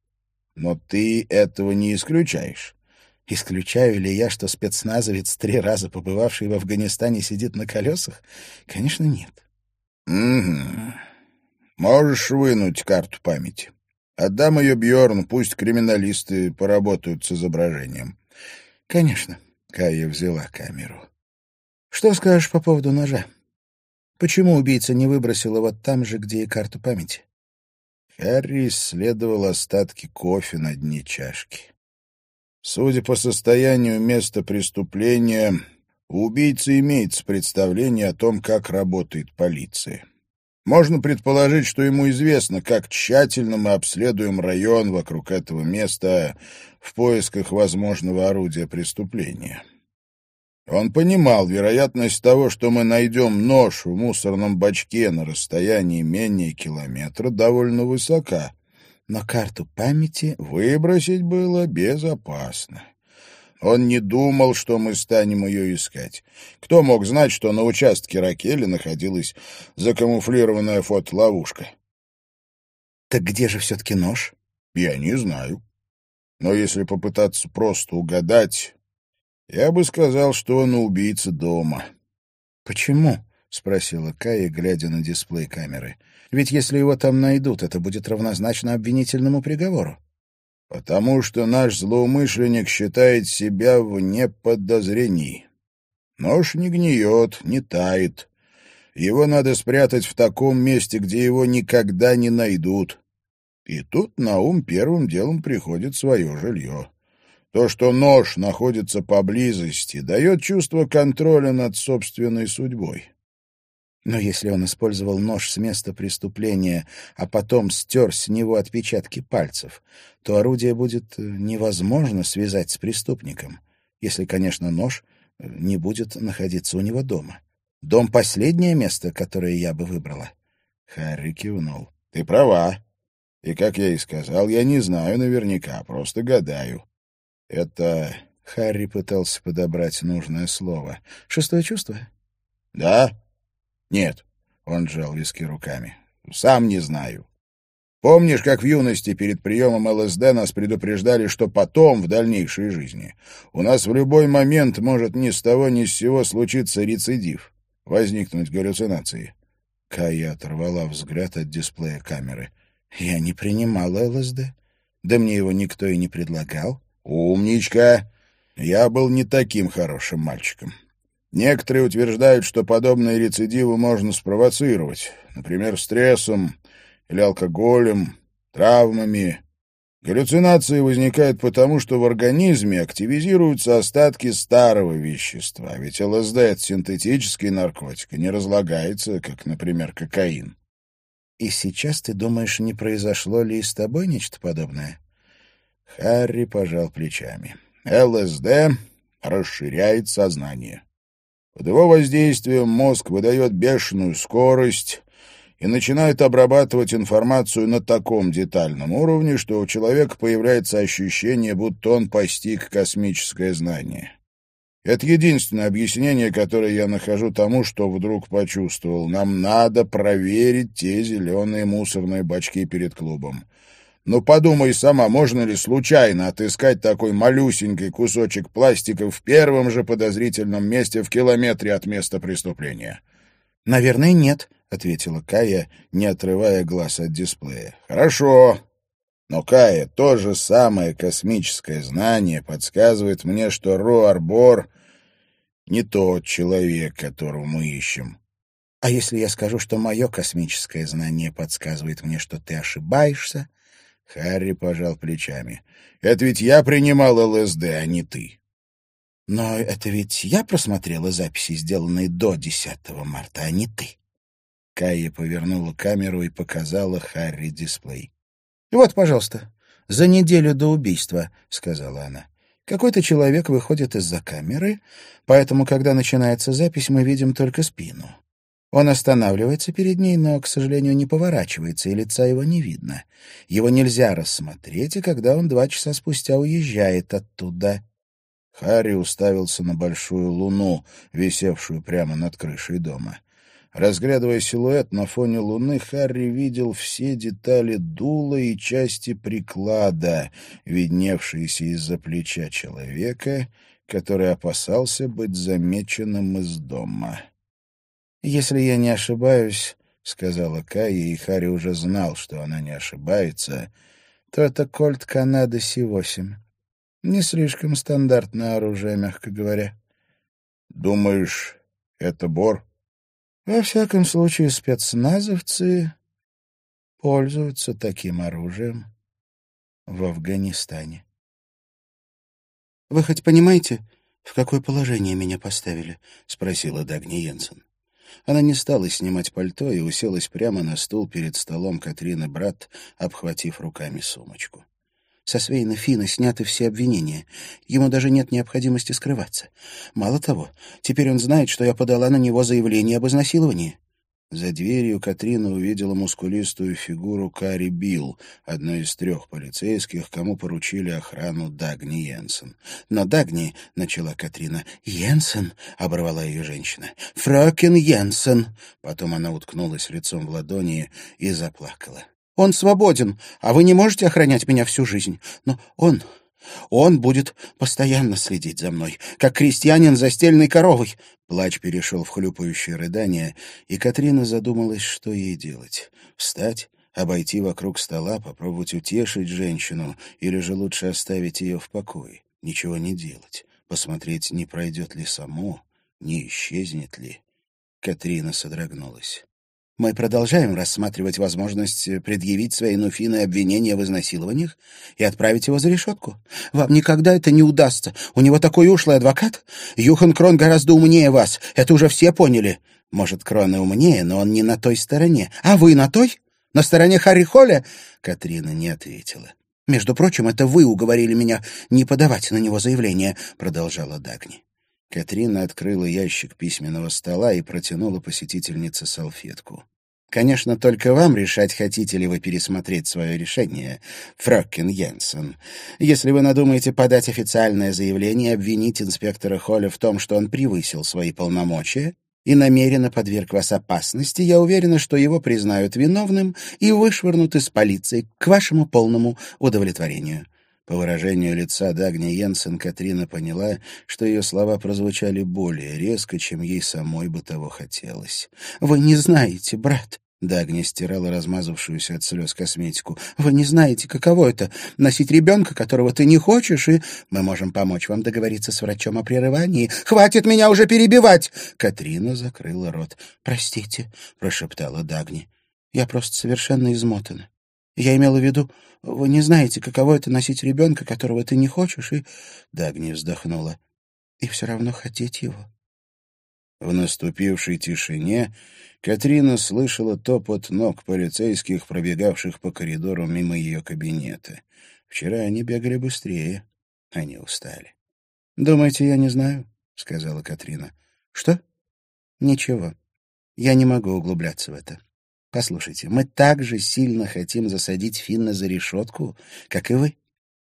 — Но ты этого не исключаешь. Исключаю ли я, что спецназовец, три раза побывавший в Афганистане, сидит на колесах? Конечно, нет. — Угу. Можешь вынуть карту памяти. Отдам ее Бьорн, пусть криминалисты поработают с изображением. «Конечно», — Кая взяла камеру. «Что скажешь по поводу ножа? Почему убийца не выбросил его там же, где и карту памяти?» Харри исследовал остатки кофе на дне чашки. Судя по состоянию места преступления, у убийцы имеется представление о том, как работает полиция. Можно предположить, что ему известно, как тщательно мы обследуем район вокруг этого места в поисках возможного орудия преступления. Он понимал вероятность того, что мы найдем нож в мусорном бачке на расстоянии менее километра, довольно высока. Но карту памяти выбросить было безопасно. Он не думал, что мы станем ее искать. Кто мог знать, что на участке Ракели находилась закамуфлированная фотоловушка? Так где же все-таки нож? Я не знаю. Но если попытаться просто угадать, я бы сказал, что он убийца дома. Почему? — спросила Кая, глядя на дисплей камеры. «Ведь если его там найдут, это будет равнозначно обвинительному приговору». Потому что наш злоумышленник считает себя вне подозрений. Нож не гниет, не тает. Его надо спрятать в таком месте, где его никогда не найдут. И тут на ум первым делом приходит свое жилье. То, что нож находится поблизости, дает чувство контроля над собственной судьбой. Но если он использовал нож с места преступления, а потом стер с него отпечатки пальцев, то орудие будет э, невозможно связать с преступником, если, конечно, нож э, не будет находиться у него дома. Дом — последнее место, которое я бы выбрала. Харри кивнул. — Ты права. И, как я и сказал, я не знаю наверняка, просто гадаю. Это... Харри пытался подобрать нужное слово. Шестое чувство? — Да, нет, он сжал виски руками. Сам не знаю. Помнишь, как в юности перед приемом ЛСД нас предупреждали, что потом, в дальнейшей жизни, у нас в любой момент может ни с того ни с сего случиться рецидив, возникнуть галлюцинации? Кая оторвала взгляд от дисплея камеры. «Я не принимала ЛСД. Да мне его никто и не предлагал». «Умничка! Я был не таким хорошим мальчиком. Некоторые утверждают, что подобные рецидивы можно спровоцировать, например, стрессом или алкоголем, травмами. Галлюцинации возникают потому, что в организме активизируются остатки старого вещества, ведь ЛСД — это синтетический наркотик и не разлагается, как, например, кокаин. И сейчас ты думаешь, не произошло ли с тобой нечто подобное? Харри пожал плечами. ЛСД расширяет сознание. Под его воздействием мозг выдает бешеную скорость и начинает обрабатывать информацию на таком детальном уровне, что у человека появляется ощущение, будто он постиг космическое знание. Это единственное объяснение, которое я нахожу тому, что вдруг почувствовал. Нам надо проверить те зеленые мусорные бачки перед клубом. Ну, подумай сама, можно ли случайно отыскать такой малюсенький кусочек пластика в первом же подозрительном месте в километре от места преступления? — Наверное, нет, — ответила Кая, не отрывая глаз от дисплея. — Хорошо. Но, Кая, то же самое космическое знание подсказывает мне, что Руарбор не тот человек, которого мы ищем. — А если я скажу, что мое космическое знание подсказывает мне, что ты ошибаешься? Харри пожал плечами. — Это ведь я принимал ЛСД, а не ты. — Но это ведь я просмотрела записи, сделанные до 10 марта, а не ты. Кайя повернула камеру и показала Харри дисплей. — Вот, пожалуйста, за неделю до убийства, — сказала она. Какой-то человек выходит из-за камеры, поэтому, когда начинается запись, мы видим только спину. Он останавливается перед ней, но, к сожалению, не поворачивается, и лица его не видно. Его нельзя рассмотреть, и когда он два часа спустя уезжает оттуда... Харри уставился на большую луну, висевшую прямо над крышей дома. Разглядывая силуэт на фоне луны, Харри видел все детали дула и части приклада, видневшиеся из-за плеча человека, который опасался быть замеченным из дома. «Если я не ошибаюсь», — сказала Кая, и Харри уже знал, что она не ошибается, то это кольт Канады Си-8. Не слишком стандартное оружие, мягко говоря. «Думаешь, это Бор?» Во всяком случае, спецназовцы пользуются таким оружием в Афганистане. «Вы хоть понимаете, в какое положение меня поставили?» — спросила Дагни Йенсен. Она не стала снимать пальто и уселась прямо на стул перед столом Катрины брат, обхватив руками сумочку. Со Свейна Фина сняты все обвинения. Ему даже нет необходимости скрываться. Мало того, теперь он знает, что я подала на него заявление об изнасиловании. За дверью Катрина увидела мускулистую фигуру Кари Билл, одной из трех полицейских, кому поручили охрану Дагни Йенсен. «Но Дагни», — начала Катрина, — «Йенсен», — оборвала ее женщина, — «Фрöкен Йенсен». Потом она уткнулась лицом в ладони и заплакала. Он свободен, а вы не можете охранять меня всю жизнь. Но он... Он будет постоянно следить за мной, как крестьянин за стельной коровой. Плач перешел в хлюпающее рыдание, и Катрина задумалась, что ей делать. Встать, обойти вокруг стола, попробовать утешить женщину, или же лучше оставить ее в покое, ничего не делать, посмотреть, не пройдет ли само, не исчезнет ли. Катрина содрогнулась. Мы продолжаем рассматривать возможность предъявить своей Фины обвинения в изнасилованиях и отправить его за решетку. Вам никогда это не удастся. У него такой ушлый адвокат. Юхан Крон гораздо умнее вас. Это уже все поняли. Может, Крон и умнее, но он не на той стороне. А вы на той? На стороне Харри Холля?» Катрина не ответила. «Между прочим, это вы уговорили меня не подавать на него заявление», — продолжала Дагни. Катрина открыла ящик письменного стола и протянула посетительнице салфетку. «Конечно, только вам решать, хотите ли вы пересмотреть свое решение, Фроккин Йенсен. Если вы надумаете подать официальное заявление и обвинить инспектора Холля в том, что он превысил свои полномочия и намеренно подверг вас опасности, я уверена, что его признают виновным и вышвырнут из полиции к вашему полному удовлетворению. По выражению лица Дагни Йенсен Катрина поняла, что ее слова прозвучали более резко, чем ей самой бы того хотелось. «Вы не знаете, брат!» Дагни стирала размазавшуюся от слез косметику. «Вы не знаете, каково это — носить ребенка, которого ты не хочешь, и мы можем помочь вам договориться с врачом о прерывании. Хватит меня уже перебивать!» Катрина закрыла рот. «Простите», — прошептала Дагни. «Я просто совершенно измотана. Я имела в виду, вы не знаете, каково это носить ребенка, которого ты не хочешь, и...» Дагни вздохнула. «И все равно хотеть его». В наступившей тишине Катрина слышала топот ног полицейских, пробегавших по коридору мимо ее кабинета. Вчера они бегали быстрее. Они устали. «Думаете, я не знаю?» — сказала Катрина. «Что?» «Ничего. Я не могу углубляться в это. Послушайте, мы так же сильно хотим засадить Финна за решетку, как и вы.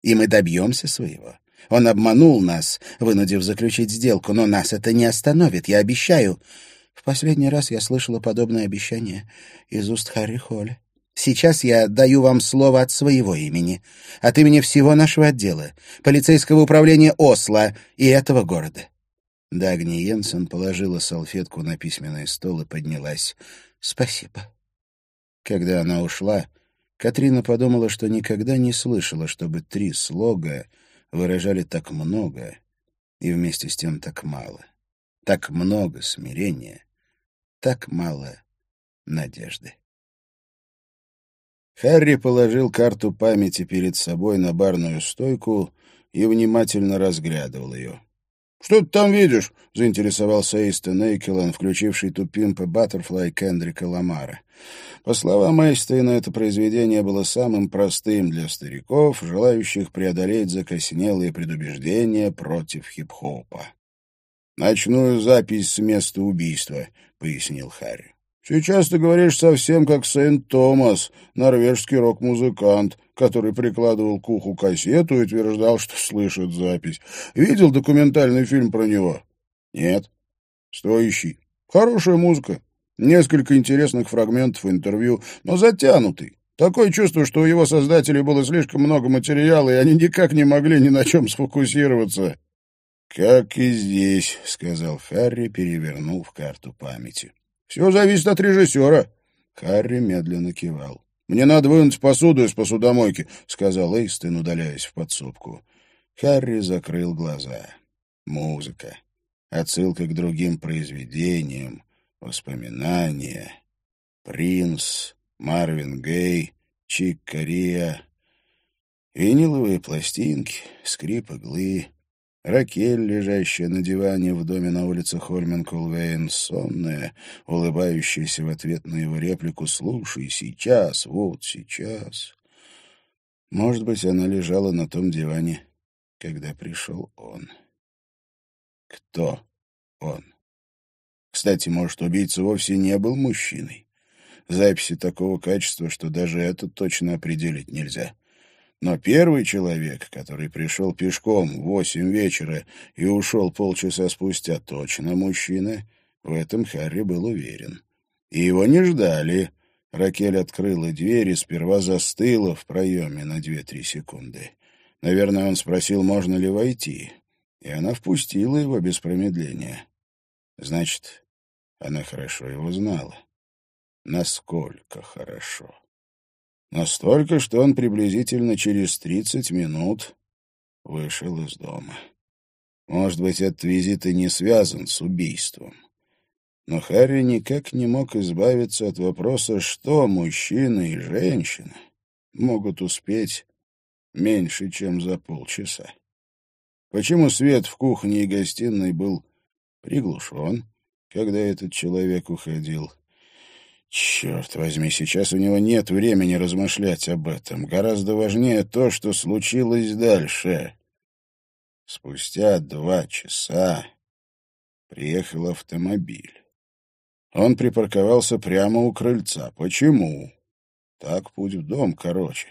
И мы добьемся своего. Он обманул нас, вынудив заключить сделку, но нас это не остановит, я обещаю. В последний раз я слышала подобное обещание из уст Харри Холли. Сейчас я даю вам слово от своего имени, от имени всего нашего отдела, полицейского управления Осло и этого города. Дагни Йенсен положила салфетку на письменный стол и поднялась. «Спасибо». Когда она ушла, Катрина подумала, что никогда не слышала, чтобы три слога выражали так много и вместе с тем так мало. Так много смирения, так мало надежды. Харри положил карту памяти перед собой на барную стойку и внимательно разглядывал ее. «Что ты там видишь?» — заинтересовался Эйстон Эйкелон, включивший тупимпа Баттерфлай Кендрика Ламара. По словам Эйстона, это произведение было самым простым для стариков, желающих преодолеть закоснелые предубеждения против хип-хопа. «Ночную запись с места убийства», — пояснил Харри. Сейчас ты говоришь совсем как Сент-Томас, норвежский рок-музыкант, который прикладывал к уху кассету и утверждал, что слышит запись. Видел документальный фильм про него? Нет. Стоящий. Хорошая музыка. Несколько интересных фрагментов интервью, но затянутый. Такое чувство, что у его создателей было слишком много материала, и они никак не могли ни на чем сфокусироваться. «Как и здесь», — сказал Харри, перевернув карту памяти. Все зависит от режиссера. Харри медленно кивал. «Мне надо вынуть посуду из посудомойки», — сказал Эйстен, удаляясь в подсобку. Харри закрыл глаза. Музыка. Отсылка к другим произведениям, воспоминания. Принц, Марвин Гей, Чик Корея. Виниловые пластинки, скрип иглы, Ракель, лежащая на диване в доме на улице Хольмен-Колвейн, сонная, улыбающаяся в ответ на его реплику «Слушай, сейчас, вот сейчас». Может быть, она лежала на том диване, когда пришел он. Кто он? Кстати, может, убийца вовсе не был мужчиной. Записи такого качества, что даже это точно определить нельзя. Но первый человек, который пришел пешком в восемь вечера и ушел полчаса спустя, точно мужчина, в этом Харри был уверен. И его не ждали. Ракель открыла дверь и сперва застыла в проеме на две-три секунды. Наверное, он спросил, можно ли войти, и она впустила его без промедления. Значит, она хорошо его знала. Насколько хорошо. Настолько, что он приблизительно через тридцать минут вышел из дома. Может быть, этот визит и не связан с убийством. Но Харри никак не мог избавиться от вопроса, что мужчина и женщина могут успеть меньше, чем за полчаса. Почему свет в кухне и гостиной был приглушен, когда этот человек уходил? Черт возьми, сейчас у него нет времени размышлять об этом. Гораздо важнее то, что случилось дальше. Спустя два часа приехал автомобиль. Он припарковался прямо у крыльца. Почему? Так путь в дом короче.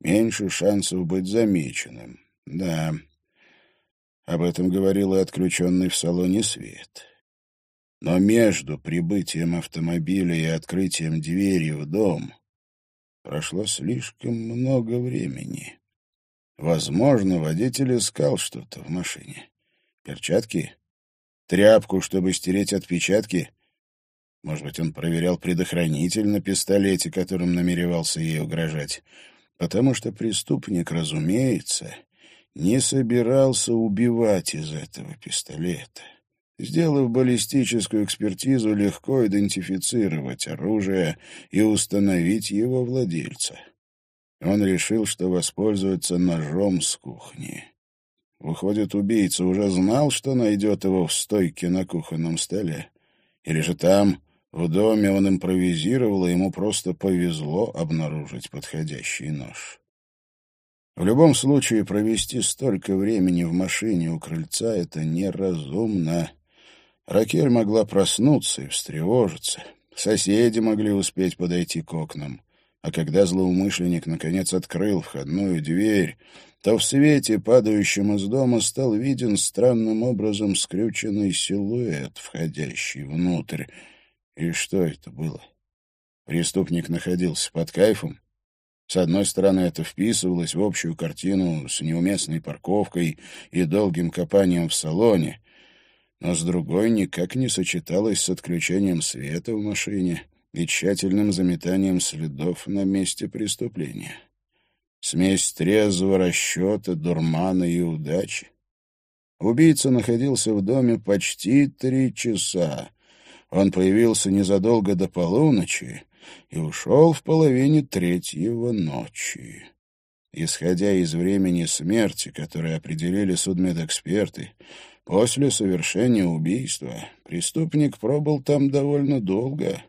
Меньше шансов быть замеченным. Да, об этом говорил и отключенный в салоне свет. Но между прибытием автомобиля и открытием двери в дом прошло слишком много времени. Возможно, водитель искал что-то в машине. Перчатки? Тряпку, чтобы стереть отпечатки? Может быть, он проверял предохранитель на пистолете, которым намеревался ей угрожать. Потому что преступник, разумеется, не собирался убивать из этого пистолета. Сделав баллистическую экспертизу, легко идентифицировать оружие и установить его владельца. Он решил, что воспользуется ножом с кухни. Выходит, убийца уже знал, что найдет его в стойке на кухонном столе. Или же там, в доме, он импровизировал, и ему просто повезло обнаружить подходящий нож. В любом случае, провести столько времени в машине у крыльца — это неразумно. Ракель могла проснуться и встревожиться. Соседи могли успеть подойти к окнам. А когда злоумышленник наконец открыл входную дверь, то в свете, падающем из дома, стал виден странным образом скрюченный силуэт, входящий внутрь. И что это было? Преступник находился под кайфом? С одной стороны, это вписывалось в общую картину с неуместной парковкой и долгим копанием в салоне, но с другой никак не сочеталось с отключением света в машине и тщательным заметанием следов на месте преступления. Смесь трезвого расчета, дурмана и удачи. Убийца находился в доме почти три часа. Он появился незадолго до полуночи и ушел в половине третьего ночи. Исходя из времени смерти, которое определили судмедэксперты, после совершения убийства преступник пробыл там довольно долго,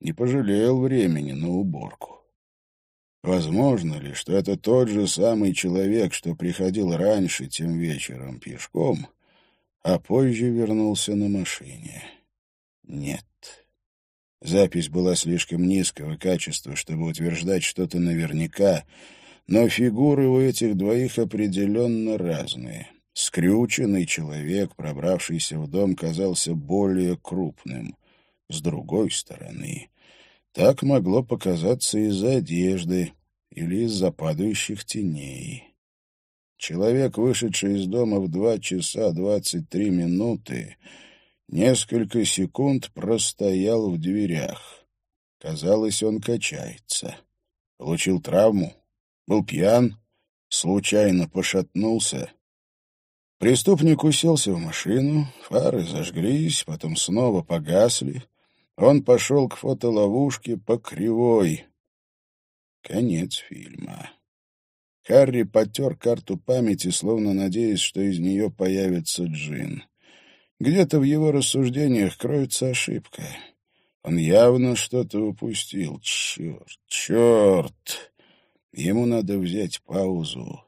не пожалел времени на уборку. Возможно ли, что это тот же самый человек, что приходил раньше тем вечером пешком, а позже вернулся на машине? Нет. Запись была слишком низкого качества, чтобы утверждать что-то наверняка, но фигуры у этих двоих определенно разные. Скрюченный человек, пробравшийся в дом, казался более крупным. С другой стороны, так могло показаться из-за одежды или из-за падающих теней. Человек, вышедший из дома в два часа двадцать три минуты, несколько секунд простоял в дверях. Казалось, он качается. Получил травму, был пьян, случайно пошатнулся. Преступник уселся в машину, фары зажглись, потом снова погасли. Он пошел к фотоловушке по кривой. Конец фильма. Харри потер карту памяти, словно надеясь, что из нее появится джин. Где-то в его рассуждениях кроется ошибка. Он явно что-то упустил. Черт, черт! Ему надо взять паузу.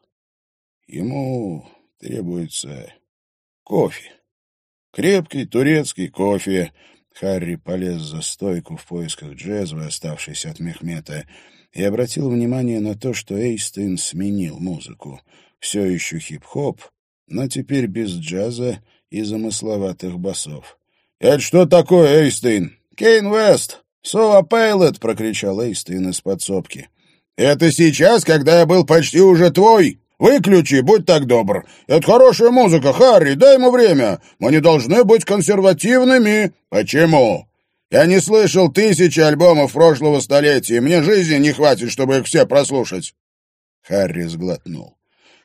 Ему требуется кофе. Крепкий турецкий кофе. Харри полез за стойку в поисках джезвы, оставшейся от Мехмета, и обратил внимание на то, что Эйстейн сменил музыку. Все еще хип-хоп, но теперь без джаза и замысловатых басов. «Это что такое, Эйстейн?» «Кейн Вест! Сова Пейлет!» — прокричал Эйстейн из подсобки. «Это сейчас, когда я был почти уже твой? Выключи, будь так добр. Это хорошая музыка, Харри, дай ему время. Мы не должны быть консервативными». «Почему?» «Я не слышал тысячи альбомов прошлого столетия, мне жизни не хватит, чтобы их все прослушать». Харри сглотнул.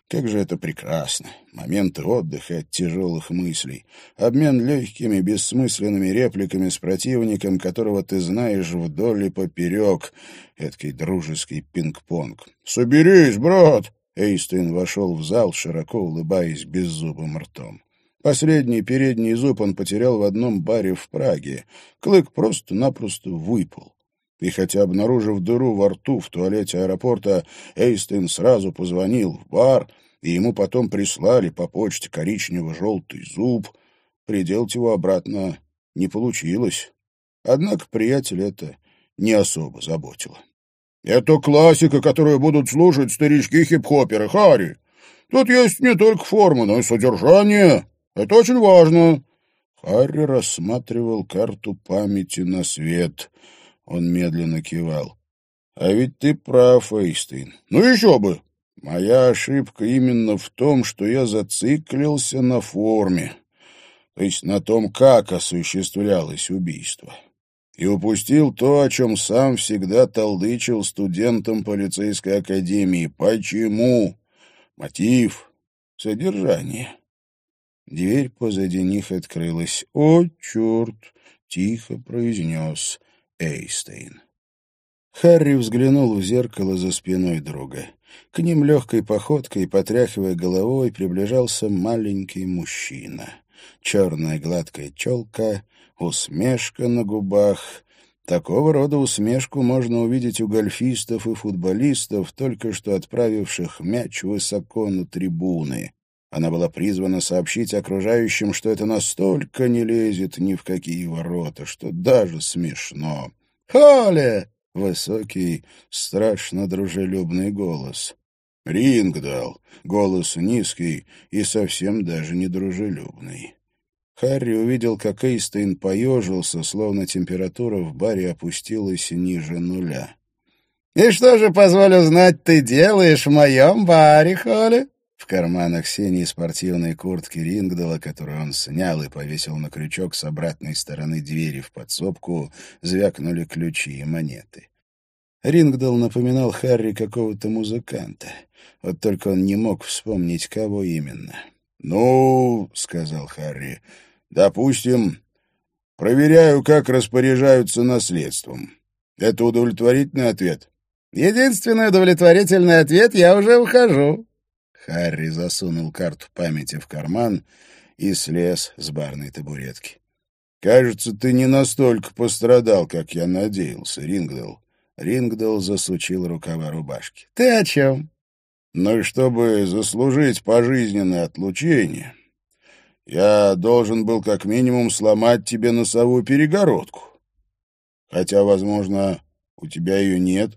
Как же это прекрасно! Моменты отдыха от тяжелых мыслей. Обмен легкими, бессмысленными репликами с противником, которого ты знаешь вдоль и поперек. Эдакий дружеский пинг-понг. «Соберись, брат!» Эйстейн вошел в зал, широко улыбаясь беззубым ртом. Последний передний зуб он потерял в одном баре в Праге. Клык просто-напросто выпал. И хотя, обнаружив дыру во рту в туалете аэропорта, Эйстин сразу позвонил в бар, и ему потом прислали по почте коричнево-желтый зуб, приделать его обратно не получилось. Однако приятель это не особо заботило. — Это классика, которую будут слушать старички-хип-хоперы, Харри. Тут есть не только форма, но и содержание. Это очень важно. Харри рассматривал карту памяти на свет — он медленно кивал. «А ведь ты прав, Эйстейн. Ну еще бы! Моя ошибка именно в том, что я зациклился на форме, то есть на том, как осуществлялось убийство, и упустил то, о чем сам всегда толдычил студентам полицейской академии. Почему? Мотив, содержание». Дверь позади них открылась. «О, черт!» — тихо произнес Эйстейн. Харри взглянул в зеркало за спиной друга. К ним легкой походкой, потряхивая головой, приближался маленький мужчина. Черная гладкая челка, усмешка на губах. Такого рода усмешку можно увидеть у гольфистов и футболистов, только что отправивших мяч высоко на трибуны. Она была призвана сообщить окружающим, что это настолько не лезет ни в какие ворота, что даже смешно. «Холли! высокий, страшно дружелюбный голос. «Рингдал!» — голос низкий и совсем даже не дружелюбный. Харри увидел, как Эйстейн поежился, словно температура в баре опустилась ниже нуля. «И что же, позволю знать, ты делаешь в моем баре, Холли?» В карманах синей спортивной куртки Рингдала, которую он снял и повесил на крючок с обратной стороны двери в подсобку, звякнули ключи и монеты. Рингдал напоминал Харри какого-то музыканта. Вот только он не мог вспомнить, кого именно. «Ну, — сказал Харри, — допустим, проверяю, как распоряжаются наследством. Это удовлетворительный ответ?» «Единственный удовлетворительный ответ — я уже ухожу», Харри засунул карту памяти в карман и слез с барной табуретки. «Кажется, ты не настолько пострадал, как я надеялся, Рингдал». Рингдал засучил рукава рубашки. «Ты о чем?» «Ну чтобы заслужить пожизненное отлучение, я должен был как минимум сломать тебе носовую перегородку. Хотя, возможно, у тебя ее нет».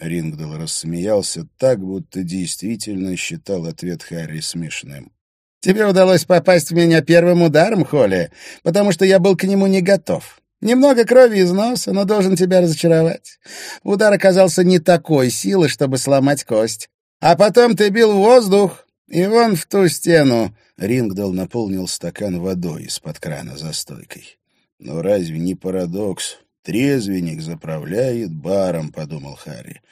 Рингдал рассмеялся так, будто действительно считал ответ Харри смешным. «Тебе удалось попасть в меня первым ударом, Холли, потому что я был к нему не готов. Немного крови из носа, но должен тебя разочаровать. Удар оказался не такой силы, чтобы сломать кость. А потом ты бил в воздух, и вон в ту стену». Рингдал наполнил стакан водой из-под крана за стойкой. «Но разве не парадокс? Трезвенник заправляет баром, — подумал Харри.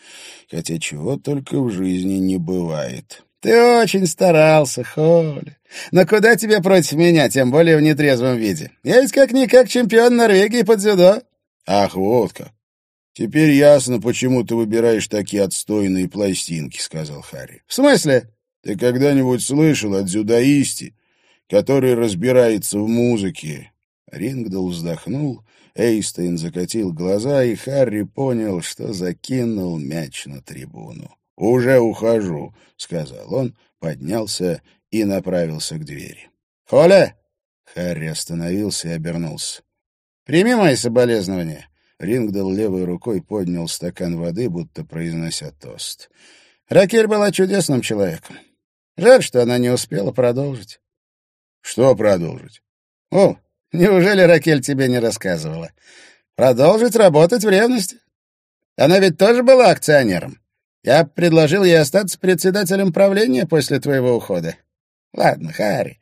Хотя чего только в жизни не бывает. Ты очень старался, Холли. Но куда тебе против меня, тем более в нетрезвом виде? Я ведь как-никак чемпион Норвегии под дзюдо. Ах, вот как. Теперь ясно, почему ты выбираешь такие отстойные пластинки, — сказал Харри. В смысле? Ты когда-нибудь слышал о дзюдоисте, который разбирается в музыке? Рингдал вздохнул Эйстейн закатил глаза, и Харри понял, что закинул мяч на трибуну. «Уже ухожу», — сказал он, поднялся и направился к двери. «Холя!» — Харри остановился и обернулся. «Прими мои соболезнования». Рингдал левой рукой поднял стакан воды, будто произнося тост. «Ракель была чудесным человеком. Жаль, что она не успела продолжить». «Что продолжить?» «О, Неужели Ракель тебе не рассказывала? Продолжить работать в ревности? Она ведь тоже была акционером. Я предложил ей остаться председателем правления после твоего ухода. Ладно, Харри,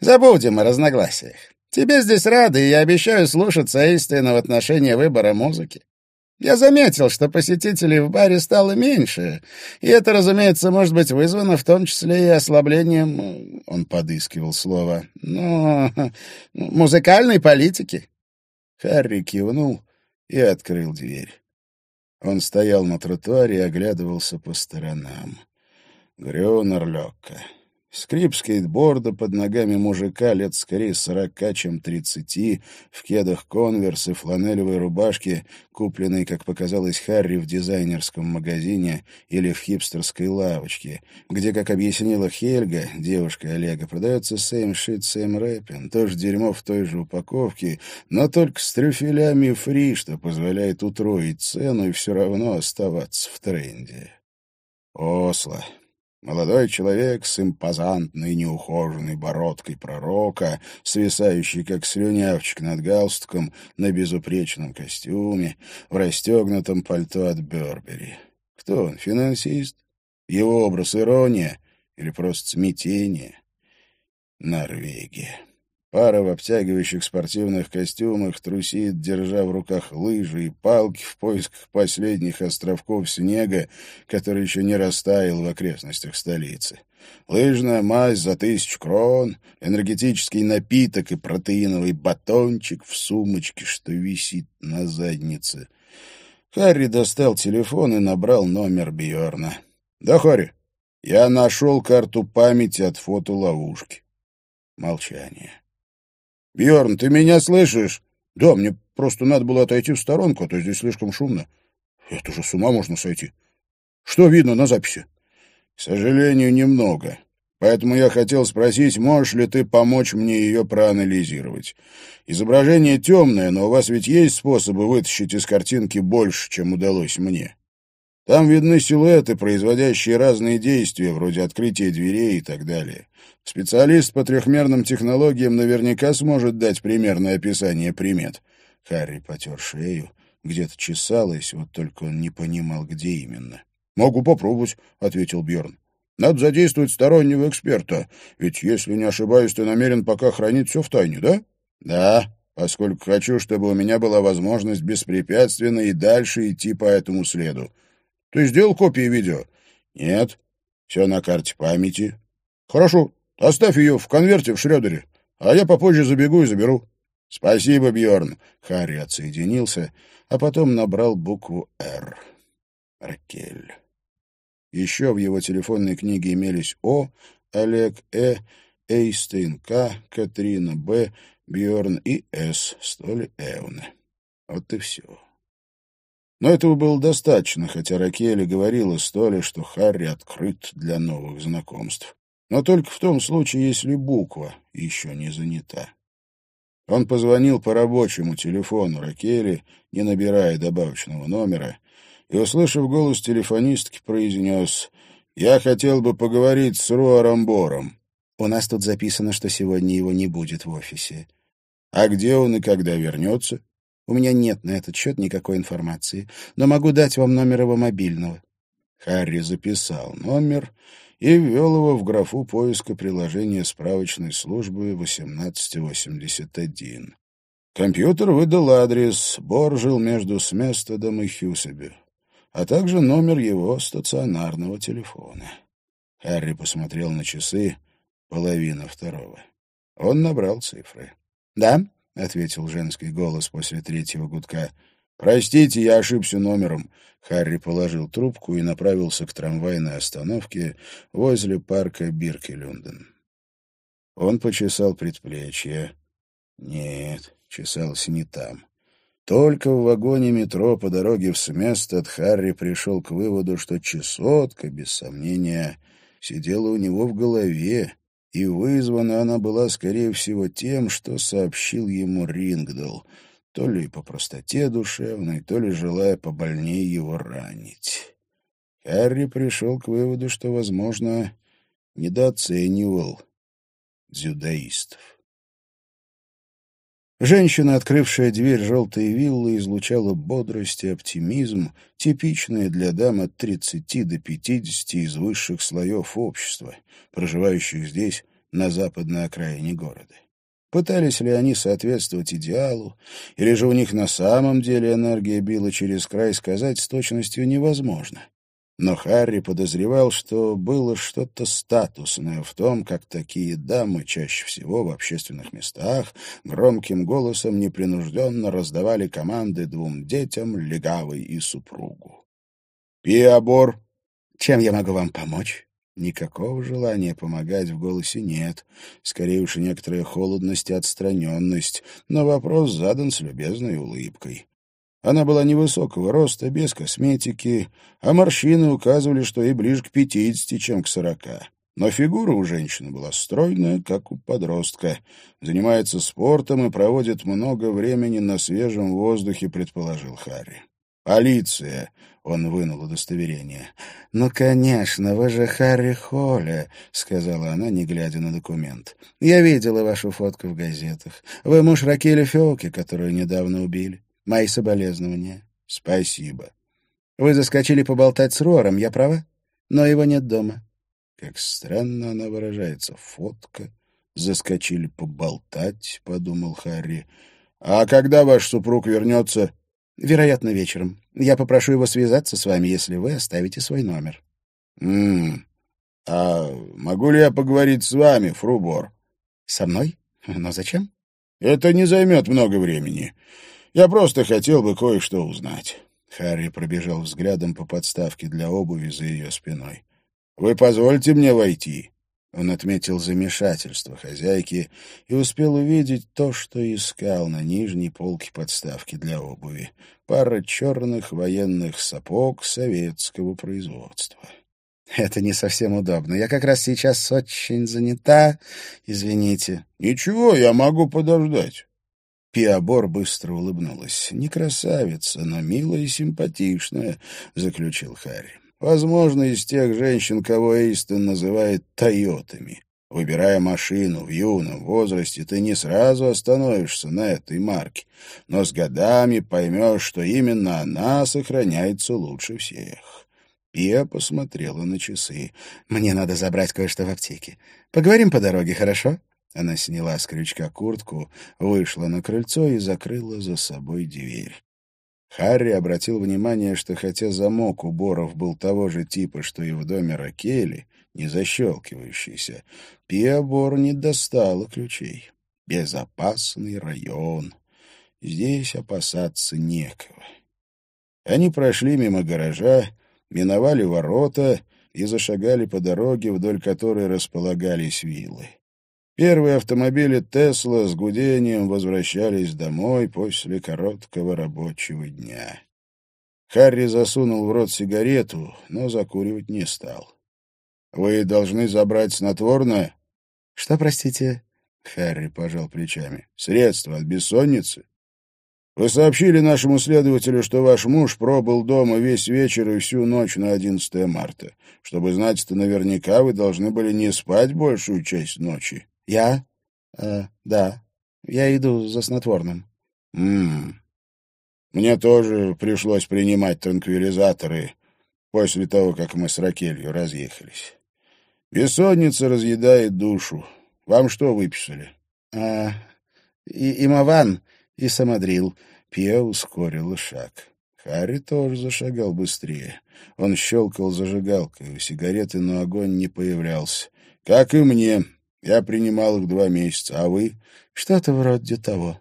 забудем о разногласиях. Тебе здесь рады, и я обещаю слушаться в отношении выбора музыки. Я заметил, что посетителей в баре стало меньше, и это, разумеется, может быть вызвано в том числе и ослаблением, он подыскивал слово, ну, музыкальной политики. Харри кивнул и открыл дверь. Он стоял на тротуаре и оглядывался по сторонам. Грёнер Лёкка. Скрип скейтборда под ногами мужика лет скорее сорока, чем тридцати, в кедах конверс и фланелевой рубашке, купленной, как показалось Харри, в дизайнерском магазине или в хипстерской лавочке, где, как объяснила Хельга, девушка Олега, продается same rapping, тоже дерьмо в той же упаковке, но только с трюфелями фри, что позволяет утроить цену и все равно оставаться в тренде. Осло. Молодой человек с импозантной неухоженной бородкой пророка, свисающий как слюнявчик над галстуком на безупречном костюме, в расстегнутом пальто от Бербери. Кто он, финансист? Его образ ирония или просто смятение? Норвегия. Пара в обтягивающих спортивных костюмах трусит, держа в руках лыжи и палки в поисках последних островков снега, который еще не растаял в окрестностях столицы. Лыжная мазь за тысячу крон, энергетический напиток и протеиновый батончик в сумочке, что висит на заднице. Харри достал телефон и набрал номер Бьорна. «Да, Харри, я нашел карту памяти от фотоловушки». Молчание. Бьорн, ты меня слышишь? Да, мне просто надо было отойти в сторонку, а то здесь слишком шумно. Это же с ума можно сойти. Что видно на записи? К сожалению, немного. Поэтому я хотел спросить, можешь ли ты помочь мне ее проанализировать. Изображение темное, но у вас ведь есть способы вытащить из картинки больше, чем удалось мне. Там видны силуэты, производящие разные действия, вроде открытия дверей и так далее. Специалист по трехмерным технологиям наверняка сможет дать примерное описание примет. Харри потер шею, где-то чесалось, вот только он не понимал, где именно. — Могу попробовать, — ответил Бьорн. Надо задействовать стороннего эксперта, ведь, если не ошибаюсь, ты намерен пока хранить все в тайне, да? — Да, поскольку хочу, чтобы у меня была возможность беспрепятственно и дальше идти по этому следу. Ты сделал копии видео? Нет. Все на карте памяти. Хорошо. Оставь ее в конверте в Шрёдере, а я попозже забегу и заберу. Спасибо, Бьорн. Харри отсоединился, а потом набрал букву «Р». Ракель. Еще в его телефонной книге имелись О, Олег Э, Эйстейн К, Катрина Б, Бьорн и С, столь Эвны. Вот и все. Но этого было достаточно, хотя Ракели говорила Столе, что Харри открыт для новых знакомств. Но только в том случае, если буква еще не занята. Он позвонил по рабочему телефону Ракели, не набирая добавочного номера, и, услышав голос телефонистки, произнес «Я хотел бы поговорить с Руаром Бором». «У нас тут записано, что сегодня его не будет в офисе». «А где он и когда вернется?» У меня нет на этот счет никакой информации, но могу дать вам номер его мобильного». Харри записал номер и ввел его в графу поиска приложения справочной службы 1881. Компьютер выдал адрес, Бор жил между Сместедом и Хьюсеби, а также номер его стационарного телефона. Харри посмотрел на часы, половина второго. Он набрал цифры. «Да?» — ответил женский голос после третьего гудка. «Простите, я ошибся номером». Харри положил трубку и направился к трамвайной остановке возле парка Биркелюнден. Он почесал предплечье. Нет, чесался не там. Только в вагоне метро по дороге в Сместед Харри пришел к выводу, что чесотка, без сомнения, сидела у него в голове, и вызвана она была, скорее всего, тем, что сообщил ему Рингдал, то ли по простоте душевной, то ли желая побольнее его ранить. Харри пришел к выводу, что, возможно, недооценивал дзюдоистов. Женщина, открывшая дверь желтой виллы, излучала бодрость и оптимизм, типичные для дам от 30 до 50 из высших слоев общества, проживающих здесь, на западной окраине города. Пытались ли они соответствовать идеалу, или же у них на самом деле энергия била через край, сказать с точностью невозможно. Но Харри подозревал, что было что-то статусное в том, как такие дамы, чаще всего в общественных местах, громким голосом непринужденно раздавали команды двум детям, легавой и супругу. «Пиабор!» «Чем я могу вам помочь?» Никакого желания помогать в голосе нет, скорее уж некоторая холодность и отстраненность, но вопрос задан с любезной улыбкой. Она была невысокого роста, без косметики, а морщины указывали, что ей ближе к пятидесяти, чем к сорока. Но фигура у женщины была стройная, как у подростка. Занимается спортом и проводит много времени на свежем воздухе, предположил Харри. «Полиция!» — он вынул удостоверение. «Ну, конечно, вы же Харри Холля», — сказала она, не глядя на документ. «Я видела вашу фотку в газетах. Вы муж Ракели Феоки, которую недавно убили. Мои соболезнования. Спасибо. Вы заскочили поболтать с Рором, я права? Но его нет дома. Как странно она выражается. Фотка. Заскочили поболтать, подумал Харри. А когда ваш супруг вернется? Вероятно, вечером. Я попрошу его связаться с вами, если вы оставите свой номер. М А могу ли я поговорить с вами, Фрубор? Со мной? Но зачем? Это не займет много времени. Я просто хотел бы кое-что узнать». Харри пробежал взглядом по подставке для обуви за ее спиной. «Вы позвольте мне войти?» Он отметил замешательство хозяйки и успел увидеть то, что искал на нижней полке подставки для обуви. Пара черных военных сапог советского производства. Это не совсем удобно. Я как раз сейчас очень занята. Извините. Ничего, я могу подождать. Пиабор быстро улыбнулась. «Не красавица, но милая и симпатичная», — заключил Харри. «Возможно, из тех женщин, кого Эйстон называет «тойотами». Выбирая машину в юном возрасте, ты не сразу остановишься на этой марке, но с годами поймешь, что именно она сохраняется лучше всех. Я посмотрела на часы. «Мне надо забрать кое-что в аптеке. Поговорим по дороге, хорошо?» Она сняла с крючка куртку, вышла на крыльцо и закрыла за собой дверь. Харри обратил внимание, что хотя замок у Боров был того же типа, что и в доме Ракели, не защелкивающийся, Пиабор не достала ключей. Безопасный район. Здесь опасаться некого. Они прошли мимо гаража, миновали ворота и зашагали по дороге, вдоль которой располагались виллы. Первые автомобили «Тесла» с гудением возвращались домой после короткого рабочего дня. Харри засунул в рот сигарету, но закуривать не стал. «Вы должны забрать снотворное?» «Что, простите?» — Харри пожал плечами. «Средства от бессонницы?» «Вы сообщили нашему следователю, что ваш муж пробыл дома весь вечер и всю ночь на 11 марта. Чтобы знать это наверняка, вы должны были не спать большую часть ночи». «Я? Э, да. Я иду за снотворным». «М-м. Мне тоже пришлось принимать транквилизаторы после того, как мы с Ракелью разъехались. Бессонница разъедает душу. Вам что выписали?» «А, и имован, и самодрил». Пье ускорил шаг. Харри тоже зашагал быстрее. Он щелкал зажигалкой, у сигареты, но огонь не появлялся. «Как и мне. Я принимал их два месяца, а вы? Что-то вроде того.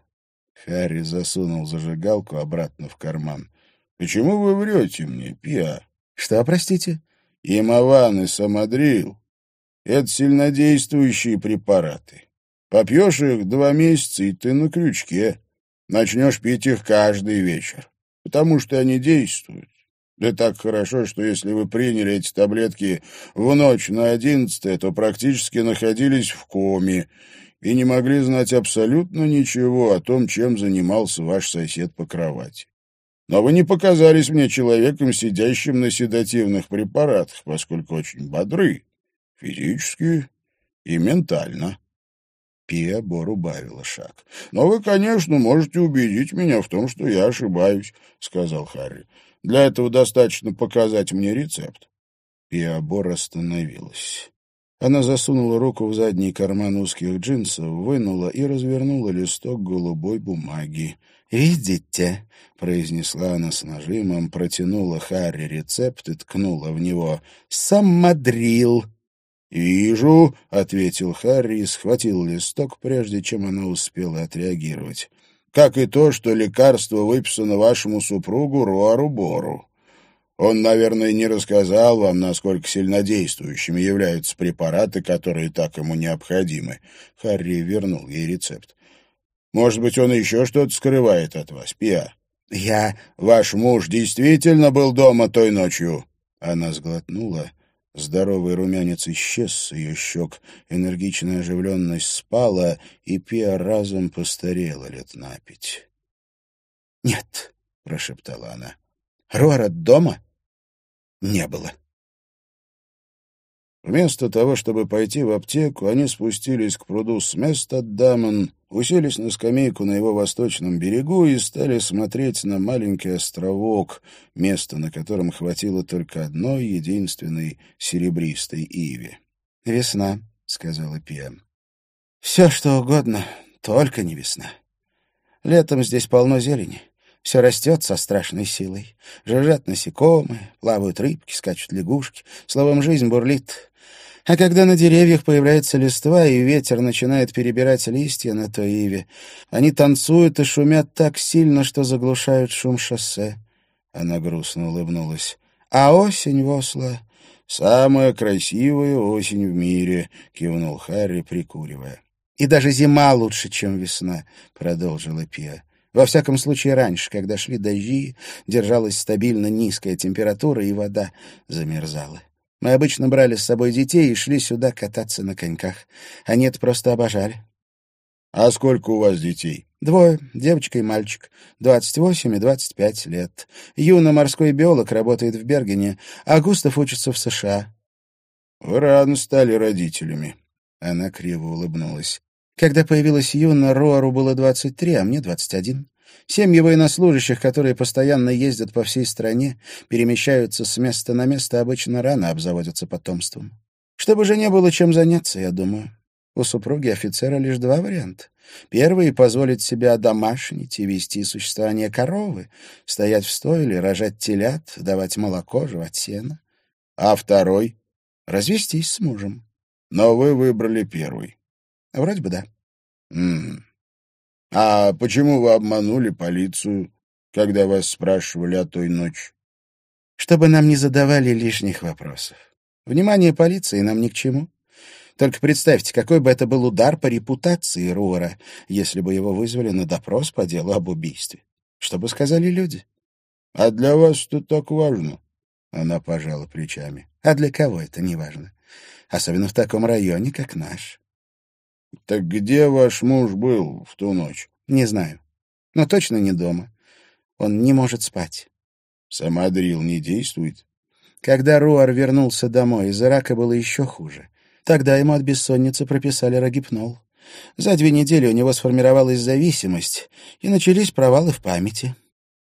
Харри засунул зажигалку обратно в карман. Почему вы врете мне, Пиа? Что, простите? Имован и самодрил — это сильнодействующие препараты. Попьешь их два месяца, и ты на крючке. Начнешь пить их каждый вечер, потому что они действуют. Да так хорошо, что если вы приняли эти таблетки в ночь на одиннадцатое, то практически находились в коме и не могли знать абсолютно ничего о том, чем занимался ваш сосед по кровати. Но вы не показались мне человеком, сидящим на седативных препаратах, поскольку очень бодры, физически и ментально. Пия Бор убавила шаг. — Но вы, конечно, можете убедить меня в том, что я ошибаюсь, — сказал Харри. Для этого достаточно показать мне рецепт. Пиабор остановилась. Она засунула руку в задний карман узких джинсов, вынула и развернула листок голубой бумаги. «Видите?» — произнесла она с нажимом, протянула Харри рецепт и ткнула в него. «Самодрил!» «Вижу», — ответил Харри и схватил листок, прежде чем она успела отреагировать как и то, что лекарство выписано вашему супругу Руару Бору. Он, наверное, не рассказал вам, насколько сильнодействующими являются препараты, которые так ему необходимы. Харри вернул ей рецепт. Может быть, он еще что-то скрывает от вас, Пиа? Я... Ваш муж действительно был дома той ночью? Она сглотнула Здоровый румянец исчез с ее щек, энергичная оживленность спала, и Пиа разом постарела лет на пять. — Нет, — прошептала она, — Рора дома не было. Вместо того, чтобы пойти в аптеку, они спустились к пруду с места Дамон, уселись на скамейку на его восточном берегу и стали смотреть на маленький островок, место, на котором хватило только одной единственной серебристой иви. «Весна», — сказала Пия. «Все, что угодно, только не весна. Летом здесь полно зелени». Все растет со страшной силой. Жужжат насекомые, плавают рыбки, скачут лягушки. Словом, жизнь бурлит. А когда на деревьях появляется листва, и ветер начинает перебирать листья на той иве, они танцуют и шумят так сильно, что заглушают шум шоссе. Она грустно улыбнулась. А осень в Осло — самая красивая осень в мире, — кивнул Харри, прикуривая. — И даже зима лучше, чем весна, — продолжила Пия. Во всяком случае, раньше, когда шли дожди, держалась стабильно низкая температура, и вода замерзала. Мы обычно брали с собой детей и шли сюда кататься на коньках. Они это просто обожали. — А сколько у вас детей? — Двое, девочка и мальчик, двадцать восемь и двадцать пять лет. Юна морской биолог работает в Бергене, а Густав учится в США. — Вы рано стали родителями. Она криво улыбнулась. Когда появилась Юна, Роару было двадцать три, а мне двадцать один. Семьи военнослужащих, которые постоянно ездят по всей стране, перемещаются с места на место, обычно рано обзаводятся потомством. Чтобы же не было чем заняться, я думаю. У супруги офицера лишь два варианта. Первый — позволить себе одомашнить и вести существование коровы, стоять в стойле, рожать телят, давать молоко, жевать сено. А второй — развестись с мужем. Но вы выбрали первый. Вроде бы да. М -м. А почему вы обманули полицию, когда вас спрашивали о той ночи? Чтобы нам не задавали лишних вопросов. Внимание полиции нам ни к чему. Только представьте, какой бы это был удар по репутации Руора, если бы его вызвали на допрос по делу об убийстве. Что бы сказали люди? — А для вас это так важно? Она пожала плечами. — А для кого это не важно? Особенно в таком районе, как наш. — Так где ваш муж был в ту ночь? — Не знаю. Но точно не дома. Он не может спать. — Самодрил не действует? Когда Руар вернулся домой, из Ирака было еще хуже. Тогда ему от бессонницы прописали рогипнол. За две недели у него сформировалась зависимость, и начались провалы в памяти.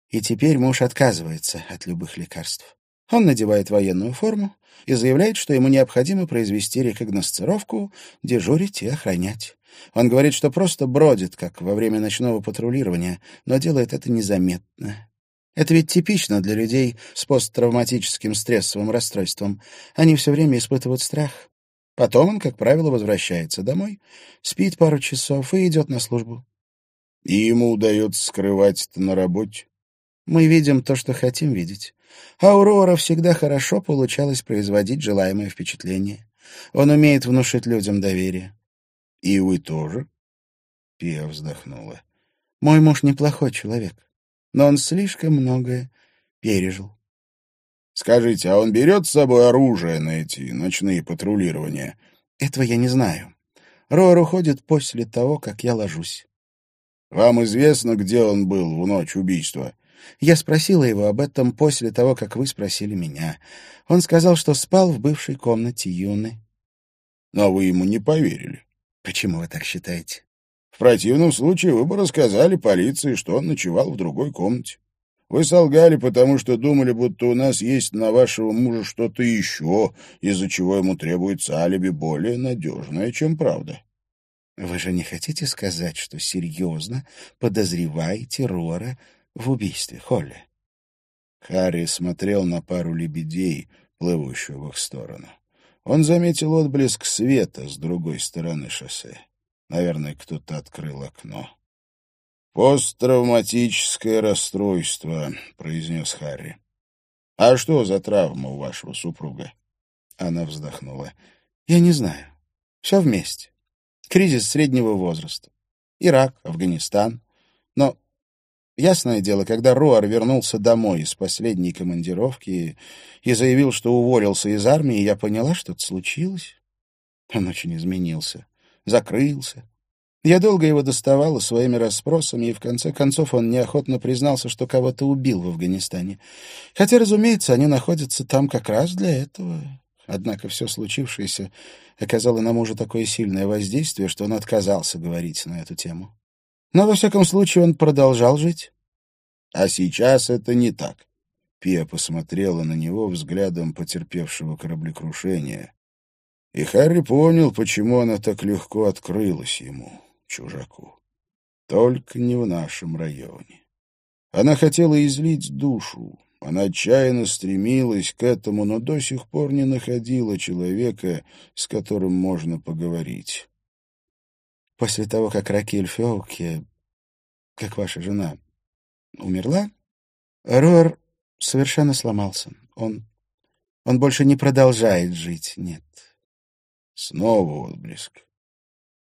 И теперь муж отказывается от любых лекарств. Он надевает военную форму, и заявляет, что ему необходимо произвести рекогносцировку, дежурить и охранять. Он говорит, что просто бродит, как во время ночного патрулирования, но делает это незаметно. Это ведь типично для людей с посттравматическим стрессовым расстройством. Они все время испытывают страх. Потом он, как правило, возвращается домой, спит пару часов и идет на службу. И ему удается скрывать это на работе? Мы видим то, что хотим видеть. Аурора всегда хорошо получалось производить желаемое впечатление. Он умеет внушить людям доверие. — И вы тоже? Пия вздохнула. — Мой муж неплохой человек, но он слишком многое пережил. — Скажите, а он берет с собой оружие на эти ночные патрулирования? — Этого я не знаю. Рор уходит после того, как я ложусь. — Вам известно, где он был в ночь убийства? Я спросила его об этом после того, как вы спросили меня. Он сказал, что спал в бывшей комнате Юны. Но вы ему не поверили. Почему вы так считаете? В противном случае вы бы рассказали полиции, что он ночевал в другой комнате. Вы солгали, потому что думали, будто у нас есть на вашего мужа что-то еще, из-за чего ему требуется алиби более надежное, чем правда. Вы же не хотите сказать, что серьезно подозреваете Рора в убийстве Холли. Харри смотрел на пару лебедей, плывущую в их сторону. Он заметил отблеск света с другой стороны шоссе. Наверное, кто-то открыл окно. «Посттравматическое расстройство», — произнес Харри. «А что за травма у вашего супруга?» Она вздохнула. «Я не знаю. Все вместе. Кризис среднего возраста. Ирак, Афганистан. Но Ясное дело, когда Руар вернулся домой из последней командировки и заявил, что уволился из армии, я поняла, что-то случилось. Он очень изменился, закрылся. Я долго его доставала своими расспросами, и в конце концов он неохотно признался, что кого-то убил в Афганистане. Хотя, разумеется, они находятся там как раз для этого. Однако все случившееся оказало на мужа такое сильное воздействие, что он отказался говорить на эту тему. Но, во всяком случае, он продолжал жить. А сейчас это не так. Пия посмотрела на него взглядом потерпевшего кораблекрушения. И Харри понял, почему она так легко открылась ему, чужаку. Только не в нашем районе. Она хотела излить душу, она отчаянно стремилась к этому, но до сих пор не находила человека, с которым можно поговорить. После того, как Ракель Феуке, как ваша жена, умерла, Рор совершенно сломался. Он, он больше не продолжает жить, нет. Снова отблеск.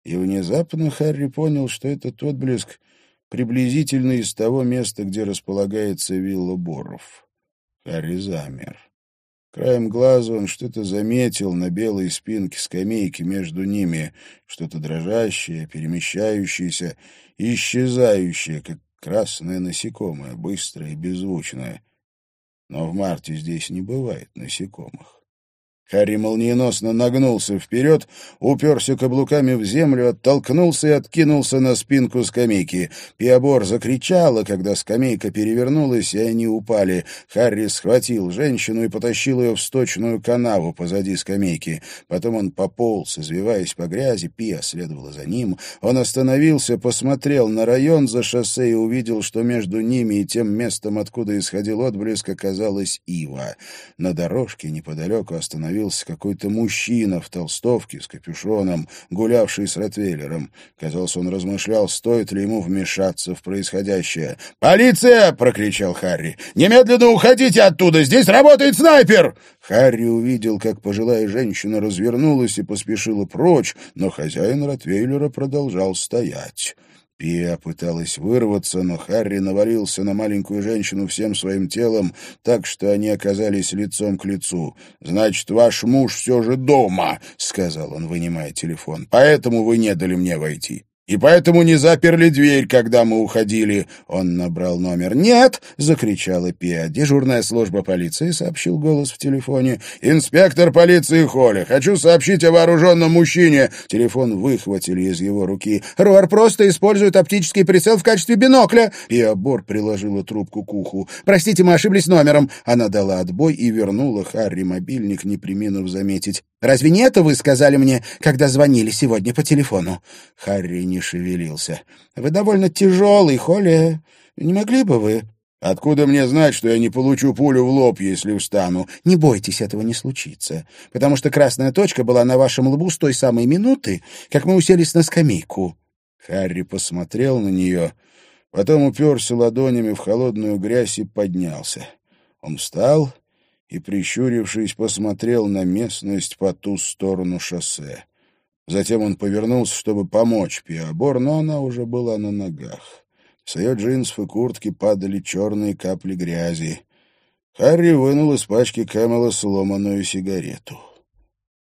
И внезапно Харри понял, что этот отблеск приблизительно из того места, где располагается вилла Боров. Харри замер. Краем глаза он что-то заметил на белой спинке скамейки между ними, что-то дрожащее, перемещающееся, исчезающее, как красное насекомое, быстрое и беззвучное. Но в марте здесь не бывает насекомых. Харри молниеносно нагнулся вперед, уперся каблуками в землю, оттолкнулся и откинулся на спинку скамейки. Пиабор закричала, когда скамейка перевернулась, и они упали. Харри схватил женщину и потащил ее в сточную канаву позади скамейки. Потом он пополз, извиваясь по грязи, Пия следовала за ним. Он остановился, посмотрел на район за шоссе и увидел, что между ними и тем местом, откуда исходил отблеск, оказалась ива. На дорожке неподалеку остановился остановился какой-то мужчина в толстовке с капюшоном, гулявший с Ротвейлером. Казалось, он размышлял, стоит ли ему вмешаться в происходящее. «Полиция!» — прокричал Харри. «Немедленно уходите оттуда! Здесь работает снайпер!» Харри увидел, как пожилая женщина развернулась и поспешила прочь, но хозяин Ротвейлера продолжал стоять. Пия пыталась вырваться, но Харри навалился на маленькую женщину всем своим телом, так что они оказались лицом к лицу. «Значит, ваш муж все же дома», — сказал он, вынимая телефон. «Поэтому вы не дали мне войти». И поэтому не заперли дверь, когда мы уходили. Он набрал номер. «Нет!» — закричала Пиа. «Дежурная служба полиции», — сообщил голос в телефоне. «Инспектор полиции Холли. Хочу сообщить о вооруженном мужчине». Телефон выхватили из его руки. «Руар просто использует оптический прицел в качестве бинокля». Пиа Бор приложила трубку к уху. «Простите, мы ошиблись номером». Она дала отбой и вернула Харри мобильник, не приминув заметить. Разве не это вы сказали мне, когда звонили сегодня по телефону?» Харри не шевелился. «Вы довольно тяжелый, Холли. Не могли бы вы...» «Откуда мне знать, что я не получу пулю в лоб, если встану?» «Не бойтесь, этого не случится, потому что красная точка была на вашем лбу с той самой минуты, как мы уселись на скамейку». Харри посмотрел на нее, потом уперся ладонями в холодную грязь и поднялся. Он встал и, прищурившись, посмотрел на местность по ту сторону шоссе. Затем он повернулся, чтобы помочь Пиабор, но она уже была на ногах. С ее джинсов и куртки падали черные капли грязи. Харри вынул из пачки Кэмела сломанную сигарету.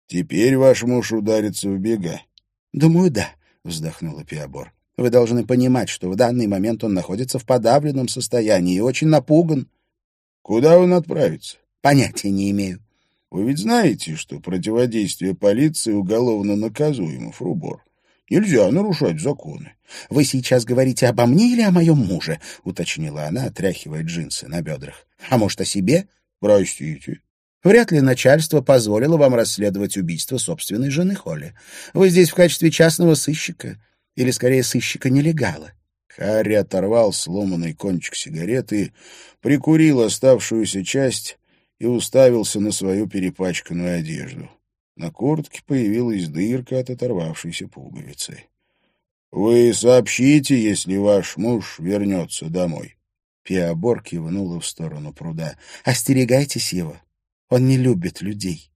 «Теперь ваш муж ударится в бега». «Думаю, да», — вздохнула Пиабор. «Вы должны понимать, что в данный момент он находится в подавленном состоянии и очень напуган». «Куда он отправится?» Понятия не имею. Вы ведь знаете, что противодействие полиции уголовно наказуемо, Фрубор. Нельзя нарушать законы. — Вы сейчас говорите обо мне или о моем муже? — уточнила она, отряхивая джинсы на бедрах. — А может, о себе? — Простите. Вряд ли начальство позволило вам расследовать убийство собственной жены Холли. Вы здесь в качестве частного сыщика, или, скорее, сыщика-нелегала. Харри оторвал сломанный кончик сигареты, прикурил оставшуюся часть и уставился на свою перепачканную одежду. На куртке появилась дырка от оторвавшейся пуговицы. «Вы сообщите, если ваш муж вернется домой». Пиабор кивнула в сторону пруда. «Остерегайтесь его. Он не любит людей».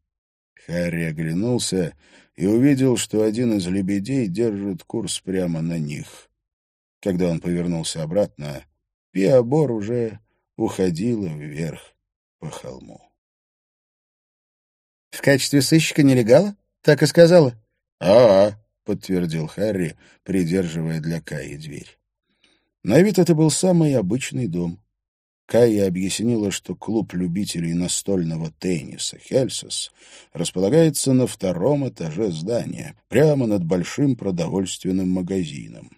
Харри оглянулся и увидел, что один из лебедей держит курс прямо на них. Когда он повернулся обратно, Пиабор уже уходила вверх по холму. — В качестве сыщика-нелегала? Так и сказала? — А, — подтвердил Харри, придерживая для Каи дверь. На вид это был самый обычный дом. Кая объяснила, что клуб любителей настольного тенниса «Хельсос» располагается на втором этаже здания, прямо над большим продовольственным магазином.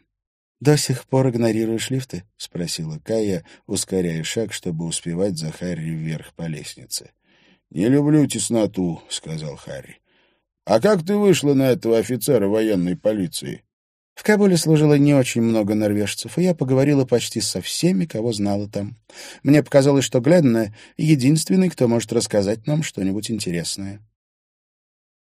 «До сих пор игнорируешь лифты?» — спросила Кая, ускоряя шаг, чтобы успевать за Харри вверх по лестнице. «Не люблю тесноту», — сказал Харри. «А как ты вышла на этого офицера военной полиции?» В Кабуле служило не очень много норвежцев, и я поговорила почти со всеми, кого знала там. Мне показалось, что Гледна — единственный, кто может рассказать нам что-нибудь интересное.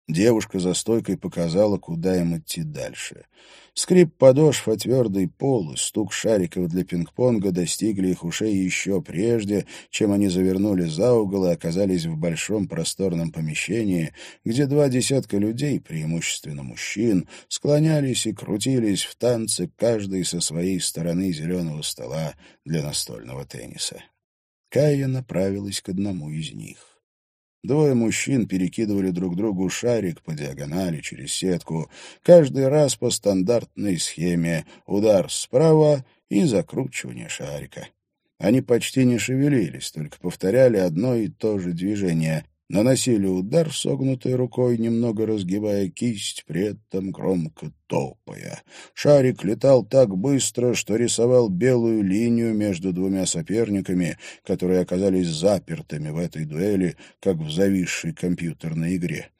Девушка за стойкой показала, куда им идти дальше. Скрип подошв о твердый пол и стук шариков для пинг-понга достигли их ушей еще прежде, чем они завернули за угол и оказались в большом просторном помещении, где два десятка людей, преимущественно мужчин, склонялись и крутились в танце, каждый со своей стороны зеленого стола для настольного тенниса. Кая направилась к одному из них. Двое мужчин перекидывали друг другу шарик по диагонали через сетку, каждый раз по стандартной схеме удар справа и закручивание шарика. Они почти не шевелились, только повторяли одно и то же движение — наносили удар согнутой рукой, немного разгибая кисть, при этом громко топая. Шарик летал так быстро, что рисовал белую линию между двумя соперниками, которые оказались запертыми в этой дуэли, как в зависшей компьютерной игре.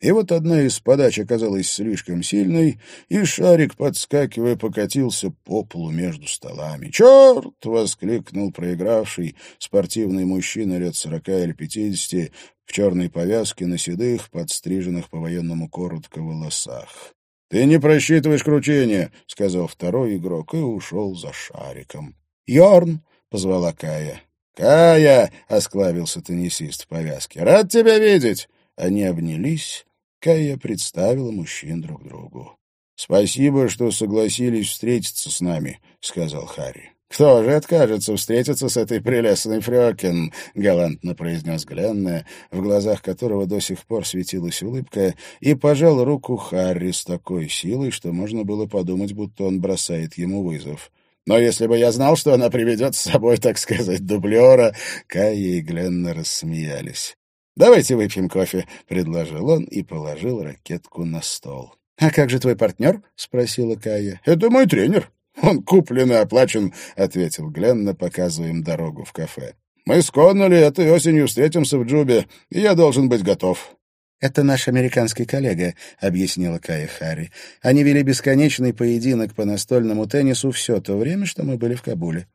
И вот одна из подач оказалась слишком сильной, и шарик, подскакивая, покатился по полу между столами. «Черт!» — воскликнул проигравший спортивный мужчина лет сорока или пятидесяти в черной повязке на седых, подстриженных по-военному коротко волосах. «Ты не просчитываешь кручение», — сказал второй игрок и ушел за шариком. «Йорн!» — позвала Кая. «Кая!» — осклабился теннисист в повязке. «Рад тебя видеть!» Они обнялись. Кая представила мужчин друг другу. «Спасибо, что согласились встретиться с нами», — сказал Харри. «Кто же откажется встретиться с этой прелестной фрёкин?» — галантно произнес Гленна, в глазах которого до сих пор светилась улыбка, и пожал руку Харри с такой силой, что можно было подумать, будто он бросает ему вызов. «Но если бы я знал, что она приведет с собой, так сказать, дублера...» Кая и Гленна рассмеялись. «Давайте выпьем кофе», — предложил он и положил ракетку на стол. «А как же твой партнер?» — спросила Кая. «Это мой тренер. Он куплен и оплачен», — ответил Гленна, показывая им дорогу в кафе. «Мы с Конноли этой осенью встретимся в Джубе, и я должен быть готов». «Это наш американский коллега», — объяснила Кая Харри. «Они вели бесконечный поединок по настольному теннису все то время, что мы были в Кабуле.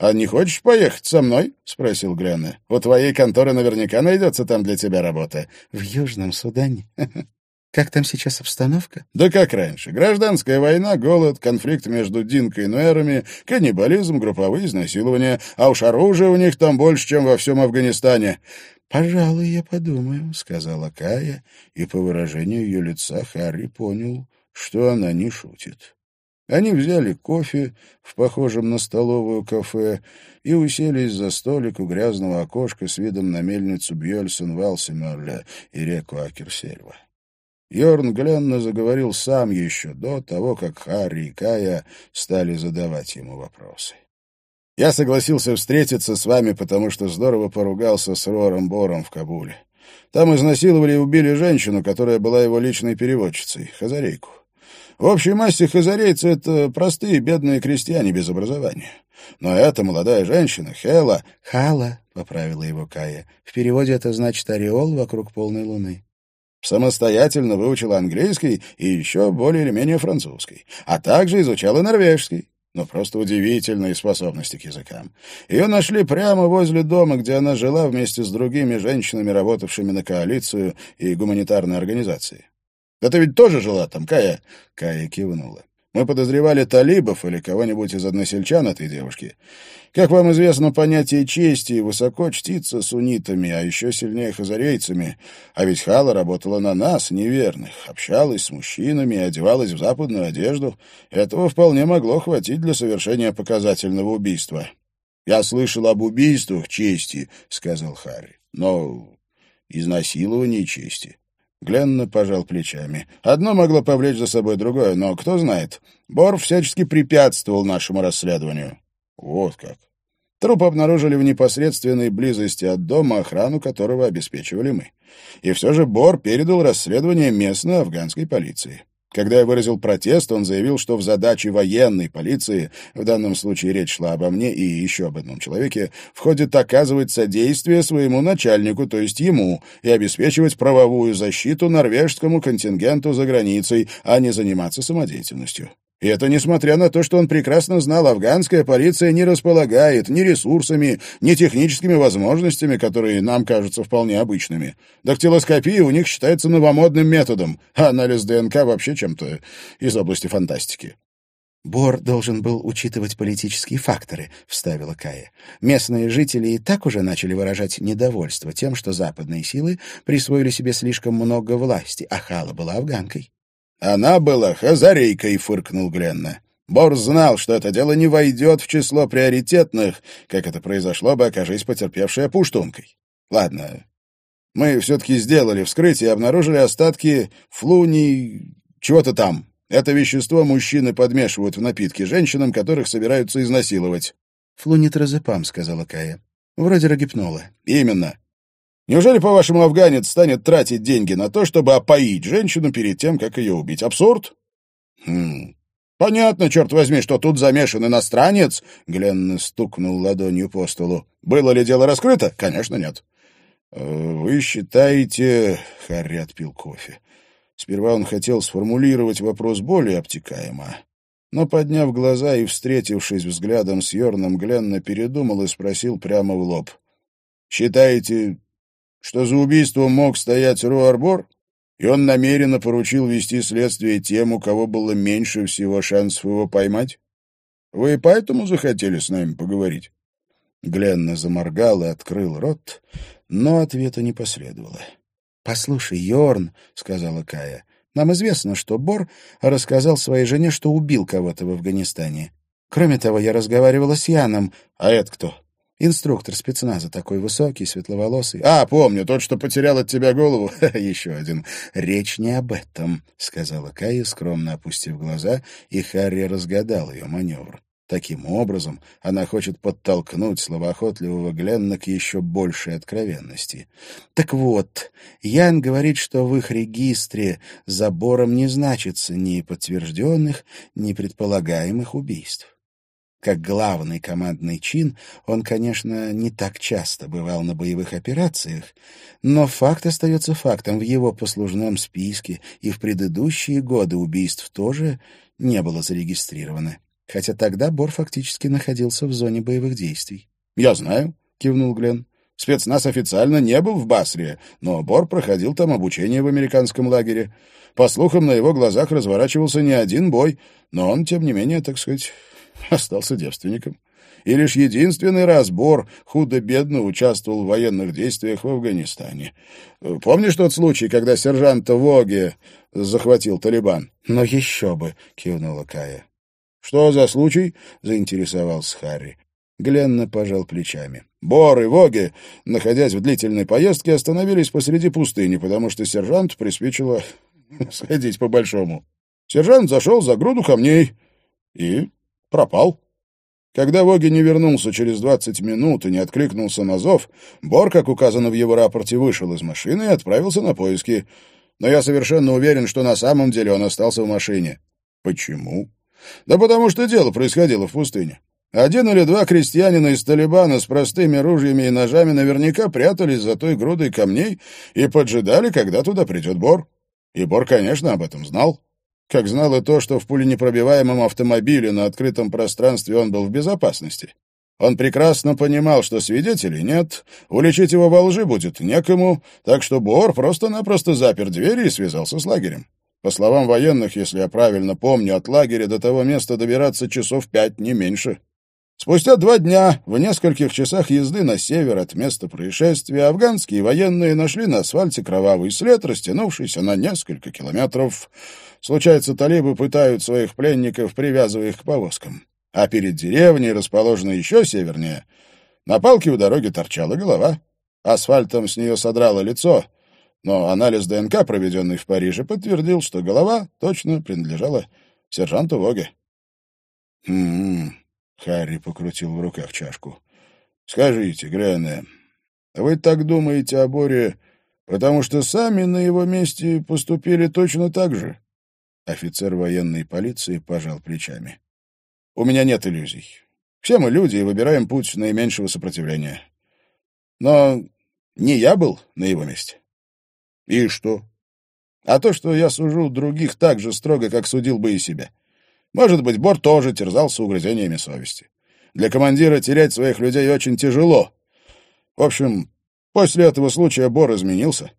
«А не хочешь поехать со мной?» — спросил Гленна. «У твоей конторы наверняка найдется там для тебя работа». «В Южном Судане? Как там сейчас обстановка?» «Да как раньше. Гражданская война, голод, конфликт между Динкой и Нуэрами, каннибализм, групповые изнасилования. А уж оружия у них там больше, чем во всем Афганистане». «Пожалуй, я подумаю», — сказала Кая, и по выражению ее лица Харри понял, что она не шутит. Они взяли кофе в похожем на столовую кафе и уселись за столик у грязного окошка с видом на мельницу Бьельсен Валсимерля и реку Акерсельва. Йорн Гленна заговорил сам еще до того, как Харри и Кая стали задавать ему вопросы. «Я согласился встретиться с вами, потому что здорово поругался с Рором Бором в Кабуле. Там изнасиловали и убили женщину, которая была его личной переводчицей, хазарейку. В общей массе хазарейцы — это простые бедные крестьяне без образования. Но эта молодая женщина, Хела... — Хала, — поправила его Кая. В переводе это значит «ореол вокруг полной луны». Самостоятельно выучила английский и еще более или менее французский, а также изучала норвежский. Но просто удивительные способности к языкам. Ее нашли прямо возле дома, где она жила вместе с другими женщинами, работавшими на коалицию и гуманитарной организации. Да ты ведь тоже жила там, Кая?» Кая кивнула. «Мы подозревали талибов или кого-нибудь из односельчан этой девушки. Как вам известно, понятие чести высоко чтится суннитами, а еще сильнее хазарейцами. А ведь Хала работала на нас, неверных, общалась с мужчинами, одевалась в западную одежду. Этого вполне могло хватить для совершения показательного убийства». «Я слышал об убийствах чести», — сказал Харри. «Но изнасилование чести. Гленна пожал плечами. Одно могло повлечь за собой другое, но кто знает. Бор всячески препятствовал нашему расследованию. Вот как. Труп обнаружили в непосредственной близости от дома, охрану которого обеспечивали мы. И все же Бор передал расследование местной афганской полиции. Когда я выразил протест, он заявил, что в задачи военной полиции, в данном случае речь шла обо мне и еще об одном человеке, входит оказывать содействие своему начальнику, то есть ему, и обеспечивать правовую защиту норвежскому контингенту за границей, а не заниматься самодеятельностью. И это несмотря на то, что он прекрасно знал, афганская полиция не располагает ни ресурсами, ни техническими возможностями, которые нам кажутся вполне обычными. Дактилоскопия у них считается новомодным методом, а анализ ДНК вообще чем-то из области фантастики. «Бор должен был учитывать политические факторы», — вставила Кая. «Местные жители и так уже начали выражать недовольство тем, что западные силы присвоили себе слишком много власти, а Хала была афганкой». «Она была хазарейкой», — фыркнул Гленна. Бор знал, что это дело не войдет в число приоритетных, как это произошло бы, окажись потерпевшая пуштункой. Ладно, Мы все-таки сделали вскрытие и обнаружили остатки флуни... чего-то там. Это вещество мужчины подмешивают в напитки женщинам, которых собираются изнасиловать. «Флунитразепам», — сказала Кая. «Вроде рогипнола». «Именно. Неужели, по-вашему, афганец станет тратить деньги на то, чтобы опоить женщину перед тем, как ее убить? Абсурд?» «Хм... Понятно, черт возьми, что тут замешан иностранец», — Гленн стукнул ладонью по столу. «Было ли дело раскрыто? Конечно, нет». «Э, «Вы считаете...» — Харри отпил кофе. Сперва он хотел сформулировать вопрос более обтекаемо, но, подняв глаза и встретившись взглядом с Йорном, Гленна передумал и спросил прямо в лоб. «Считаете, что за убийством мог стоять Руарбор, и он намеренно поручил вести следствие тем, у кого было меньше всего шансов его поймать? Вы поэтому захотели с нами поговорить?» Гленна заморгал и открыл рот, но ответа не последовало. «Послушай, Йорн», — сказала Кая, — «нам известно, что Бор рассказал своей жене, что убил кого-то в Афганистане. Кроме того, я разговаривала с Яном. А это кто?» Инструктор спецназа, такой высокий, светловолосый. «А, помню, тот, что потерял от тебя голову. Еще один. Речь не об этом», — сказала Кая, скромно опустив глаза, и Харри разгадал ее маневр. Таким образом, она хочет подтолкнуть словоохотливого Гленна к еще большей откровенности. Так вот, Ян говорит, что в их регистре забором не значится ни подтвержденных, ни предполагаемых убийств. Как главный командный чин, он, конечно, не так часто бывал на боевых операциях, но факт остается фактом. В его послужном списке и в предыдущие годы убийств тоже не было зарегистрировано хотя тогда Бор фактически находился в зоне боевых действий. «Я знаю», — кивнул Глен. «Спецназ официально не был в Басре, но Бор проходил там обучение в американском лагере. По слухам, на его глазах разворачивался не один бой, но он, тем не менее, так сказать, остался девственником. И лишь единственный раз Бор худо-бедно участвовал в военных действиях в Афганистане. Помнишь тот случай, когда сержанта Воге захватил Талибан? — Но еще бы, — кивнула Кая. «Что за случай?» — заинтересовался Харри. Гленна пожал плечами. Бор и Воги, находясь в длительной поездке, остановились посреди пустыни, потому что сержант приспичило сходить по-большому. Сержант зашел за груду камней и пропал. Когда Воги не вернулся через двадцать минут и не откликнулся на зов, Бор, как указано в его рапорте, вышел из машины и отправился на поиски. Но я совершенно уверен, что на самом деле он остался в машине. Почему? Да потому что дело происходило в пустыне. Один или два крестьянина из Талибана с простыми ружьями и ножами наверняка прятались за той грудой камней и поджидали, когда туда придет Бор. И Бор, конечно, об этом знал. Как знал и то, что в пуленепробиваемом автомобиле на открытом пространстве он был в безопасности. Он прекрасно понимал, что свидетелей нет, уличить его во лжи будет некому, так что Бор просто-напросто запер двери и связался с лагерем. По словам военных, если я правильно помню, от лагеря до того места добираться часов пять, не меньше. Спустя два дня, в нескольких часах езды на север от места происшествия, афганские военные нашли на асфальте кровавый след, растянувшийся на несколько километров. Случается, талибы пытают своих пленников, привязывая их к повозкам. А перед деревней, расположенной еще севернее, на палке у дороги торчала голова. Асфальтом с нее содрало лицо — но анализ ДНК, проведенный в Париже, подтвердил, что голова точно принадлежала сержанту Воге. «М-м-м», Харри покрутил в руках чашку. «Скажите, Грене, вы так думаете о Боре, потому что сами на его месте поступили точно так же?» Офицер военной полиции пожал плечами. «У меня нет иллюзий. Все мы люди и выбираем путь наименьшего сопротивления. Но не я был на его месте. И что? А то, что я сужу других так же строго, как судил бы и себя. Может быть, Бор тоже терзался угрызениями совести. Для командира терять своих людей очень тяжело. В общем, после этого случая Бор изменился.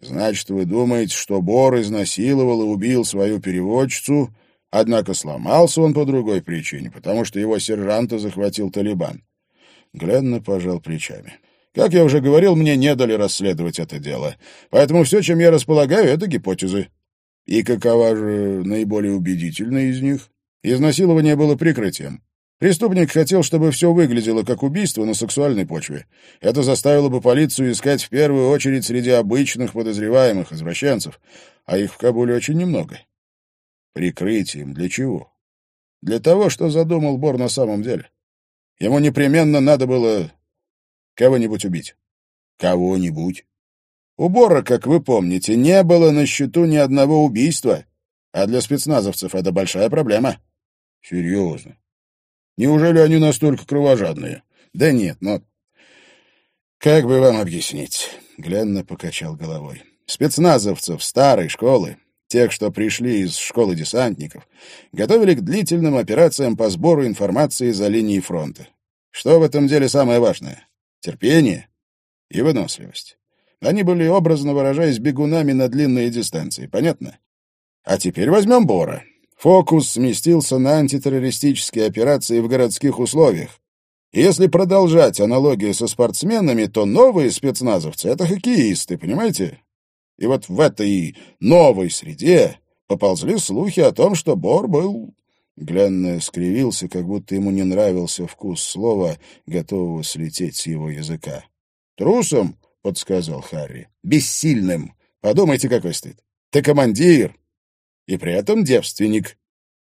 Значит, вы думаете, что Бор изнасиловал и убил свою переводчицу, однако сломался он по другой причине, потому что его сержанта захватил Талибан. Гленна пожал плечами. Как я уже говорил, мне не дали расследовать это дело. Поэтому все, чем я располагаю, это гипотезы. И какова же наиболее убедительная из них? Изнасилование было прикрытием. Преступник хотел, чтобы все выглядело как убийство на сексуальной почве. Это заставило бы полицию искать в первую очередь среди обычных подозреваемых извращенцев, а их в Кабуле очень немного. Прикрытием для чего? Для того, что задумал Бор на самом деле. Ему непременно надо было кого-нибудь убить. Кого-нибудь. У Бора, как вы помните, не было на счету ни одного убийства, а для спецназовцев это большая проблема. Серьезно. Неужели они настолько кровожадные? Да нет, но... Как бы вам объяснить? Гленна покачал головой. Спецназовцев старой школы, тех, что пришли из школы десантников, готовили к длительным операциям по сбору информации за линией фронта. Что в этом деле самое важное? Терпение и выносливость. Они были, образно выражаясь, бегунами на длинные дистанции. Понятно? А теперь возьмем Бора. Фокус сместился на антитеррористические операции в городских условиях. Если продолжать аналогию со спортсменами, то новые спецназовцы — это хоккеисты, понимаете? И вот в этой новой среде поползли слухи о том, что Бор был... Гленн скривился, как будто ему не нравился вкус слова, готового слететь с его языка. «Трусом?» — подсказал Харри. «Бессильным. Подумайте, какой стыд. Ты командир, и при этом девственник.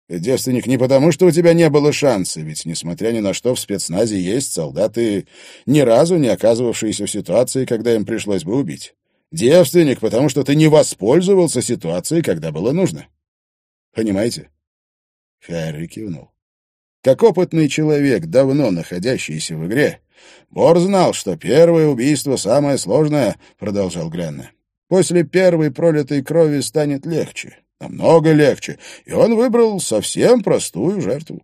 Девственник не потому, что у тебя не было шанса, ведь, несмотря ни на что, в спецназе есть солдаты, ни разу не оказывавшиеся в ситуации, когда им пришлось бы убить. Девственник, потому что ты не воспользовался ситуацией, когда было нужно. Понимаете? Харри кивнул. Как опытный человек, давно находящийся в игре, Бор знал, что первое убийство самое сложное, — продолжал Гленна. После первой пролитой крови станет легче. Намного легче. И он выбрал совсем простую жертву.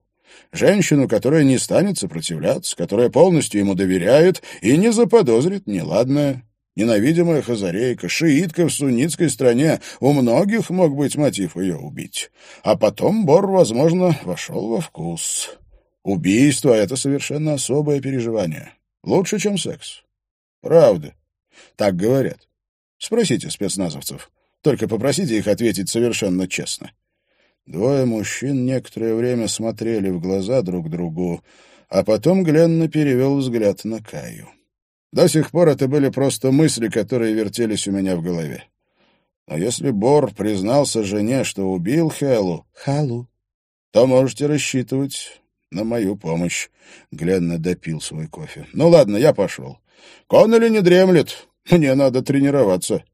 Женщину, которая не станет сопротивляться, которая полностью ему доверяет и не заподозрит неладное. Ненавидимая хазарейка, шиитка в суннитской стране, у многих мог быть мотив ее убить. А потом Бор, возможно, вошел во вкус. Убийство — это совершенно особое переживание. Лучше, чем секс. Правда. Так говорят. Спросите спецназовцев. Только попросите их ответить совершенно честно». Двое мужчин некоторое время смотрели в глаза друг другу, а потом Гленна перевел взгляд на Каю. До сих пор это были просто мысли, которые вертелись у меня в голове. А если Бор признался жене, что убил Хэлу, Халу, то можете рассчитывать на мою помощь. Гленна допил свой кофе. Ну ладно, я пошел. Коннелли не дремлет. Мне надо тренироваться.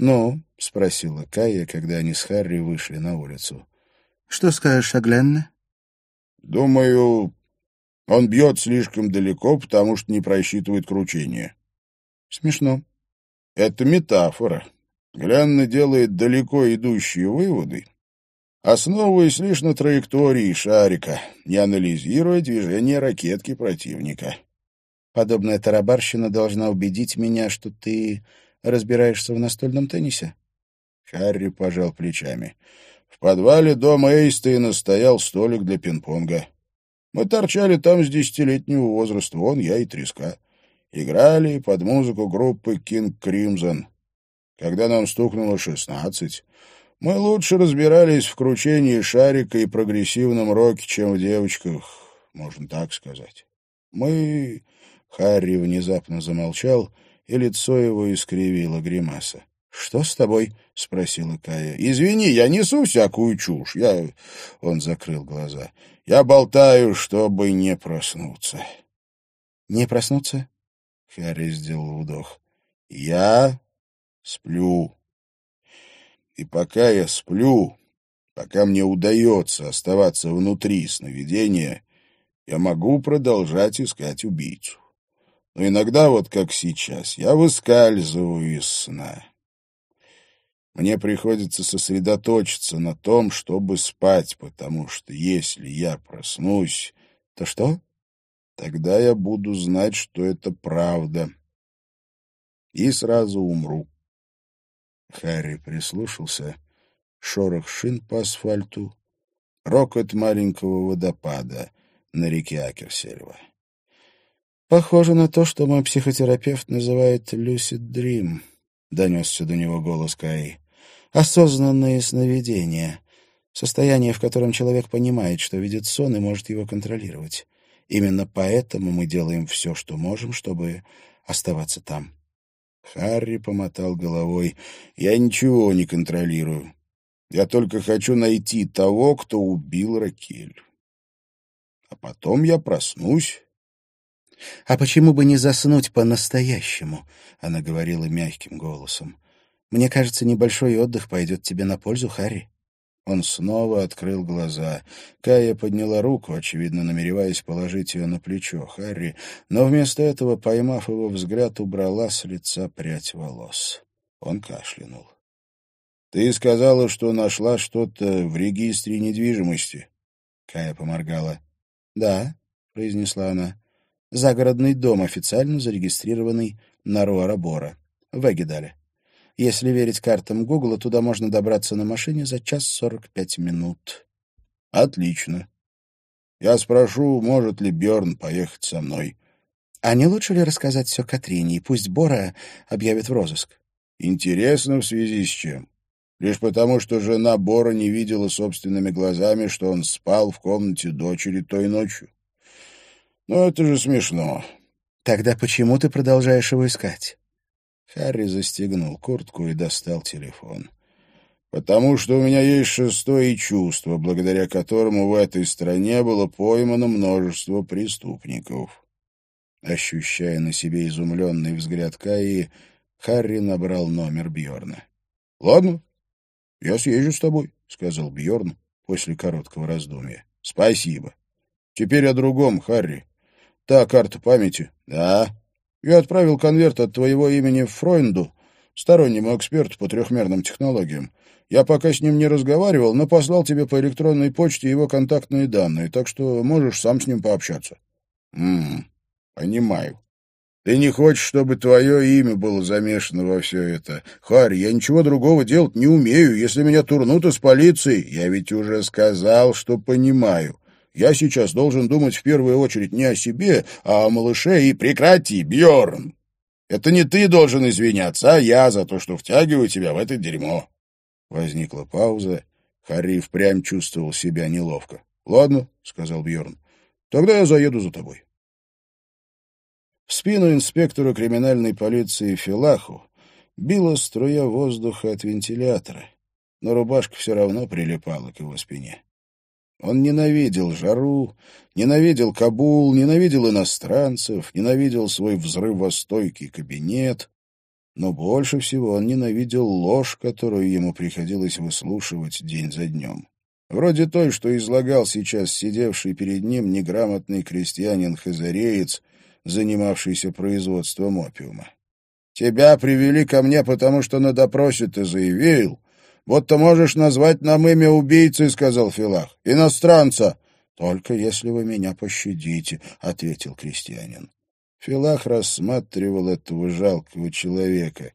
«Ну?» — спросила Кая, когда они с Харри вышли на улицу. «Что скажешь о Гленне?» «Думаю, он бьет слишком далеко, потому что не просчитывает кручение». «Смешно». «Это метафора. Гленна делает далеко идущие выводы, основываясь лишь на траектории шарика, не анализируя движение ракетки противника». «Подобная тарабарщина должна убедить меня, что ты разбираешься в настольном теннисе?» Харри пожал плечами. В подвале дома Эйстейна стоял столик для пинг-понга. Мы торчали там с десятилетнего возраста, он, я и треска. Играли под музыку группы King Crimson. Когда нам стукнуло шестнадцать, мы лучше разбирались в кручении шарика и прогрессивном роке, чем в девочках, можно так сказать. Мы... Харри внезапно замолчал и лицо его искривило гримаса. — Что с тобой? — спросила Кая. — Извини, я несу всякую чушь. Я... Он закрыл глаза. — Я болтаю, чтобы не проснуться. — Не проснуться? Харри сделал вдох. — Я сплю. И пока я сплю, пока мне удается оставаться внутри сновидения, я могу продолжать искать убийцу. Но иногда, вот как сейчас, я выскальзываю из сна. Мне приходится сосредоточиться на том, чтобы спать, потому что если я проснусь, то что? Тогда я буду знать, что это правда. И сразу умру. Харри прислушался. Шорох шин по асфальту, рокот маленького водопада на реке Акерсельва. «Похоже на то, что мой психотерапевт называет «lucid dream», — донесся до него голос Каи. «Осознанные сновидения. Состояние, в котором человек понимает, что видит сон и может его контролировать. Именно поэтому мы делаем все, что можем, чтобы оставаться там. Харри помотал головой. «Я ничего не контролирую. Я только хочу найти того, кто убил Ракель. А потом я проснусь». «А почему бы не заснуть по-настоящему?» — она говорила мягким голосом. «Мне кажется, небольшой отдых пойдет тебе на пользу, Харри». Он снова открыл глаза. Кая подняла руку, очевидно, намереваясь положить ее на плечо Харри, но вместо этого, поймав его взгляд, убрала с лица прядь волос. Он кашлянул. — Ты сказала, что нашла что-то в регистре недвижимости? Кая поморгала. — Да, — произнесла она. — Загородный дом, официально зарегистрированный на Руарабора, в Эгидале. Если верить картам Гугла, туда можно добраться на машине за час сорок пять минут. — Отлично. Я спрошу, может ли Бjörn поехать со мной. — А не лучше ли рассказать все Катрине, и пусть Бора объявит в розыск? — Интересно в связи с чем? Лишь потому, что жена Бора не видела собственными глазами, что он спал в комнате дочери той ночью. Но это же смешно. — Тогда почему ты продолжаешь его искать? Харри застегнул куртку и достал телефон. «Потому что у меня есть шестое чувство, благодаря которому в этой стране было поймано множество преступников». Ощущая на себе изумленный взгляд Каи, Харри набрал номер Бьорна. «Ладно, я съезжу с тобой», — сказал Бьорн после короткого раздумья. «Спасибо. Теперь о другом, Харри. Та карта памяти». «Да», я отправил конверт от твоего имени Фройнду, стороннему эксперту по трехмерным технологиям. Я пока с ним не разговаривал, но послал тебе по электронной почте его контактные данные, так что можешь сам с ним пообщаться. М понимаю. Ты не хочешь, чтобы твое имя было замешано во все это? Харри, я ничего другого делать не умею. Если меня турнут из полиции, я ведь уже сказал, что понимаю. Я сейчас должен думать в первую очередь не о себе, а о малыше и прекрати, Бьорн. Это не ты должен извиняться, а я за то, что втягиваю тебя в это дерьмо. Возникла пауза. Харри впрямь чувствовал себя неловко. «Ладно», — сказал Бьорн, — «тогда я заеду за тобой». В спину инспектору криминальной полиции Филаху била струя воздуха от вентилятора, но рубашка все равно прилипала к его спине. Он ненавидел жару, ненавидел Кабул, ненавидел иностранцев, ненавидел свой взрывостойкий кабинет, но больше всего он ненавидел ложь, которую ему приходилось выслушивать день за днем. Вроде той, что излагал сейчас сидевший перед ним неграмотный крестьянин-хазареец, занимавшийся производством опиума. «Тебя привели ко мне, потому что на допросе ты заявил, вот ты можешь назвать нам имя убийцы, — сказал Филах. — Иностранца. — Только если вы меня пощадите, — ответил крестьянин. Филах рассматривал этого жалкого человека.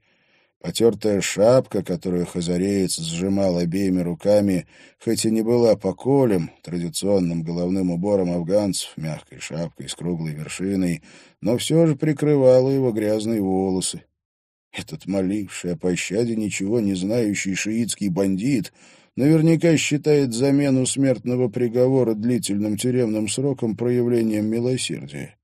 Потертая шапка, которую хазареец сжимал обеими руками, хоть и не была поколем, традиционным головным убором афганцев, мягкой шапкой с круглой вершиной, но все же прикрывала его грязные волосы. Этот моливший о пощаде ничего не знающий шиитский бандит наверняка считает замену смертного приговора длительным тюремным сроком проявлением милосердия.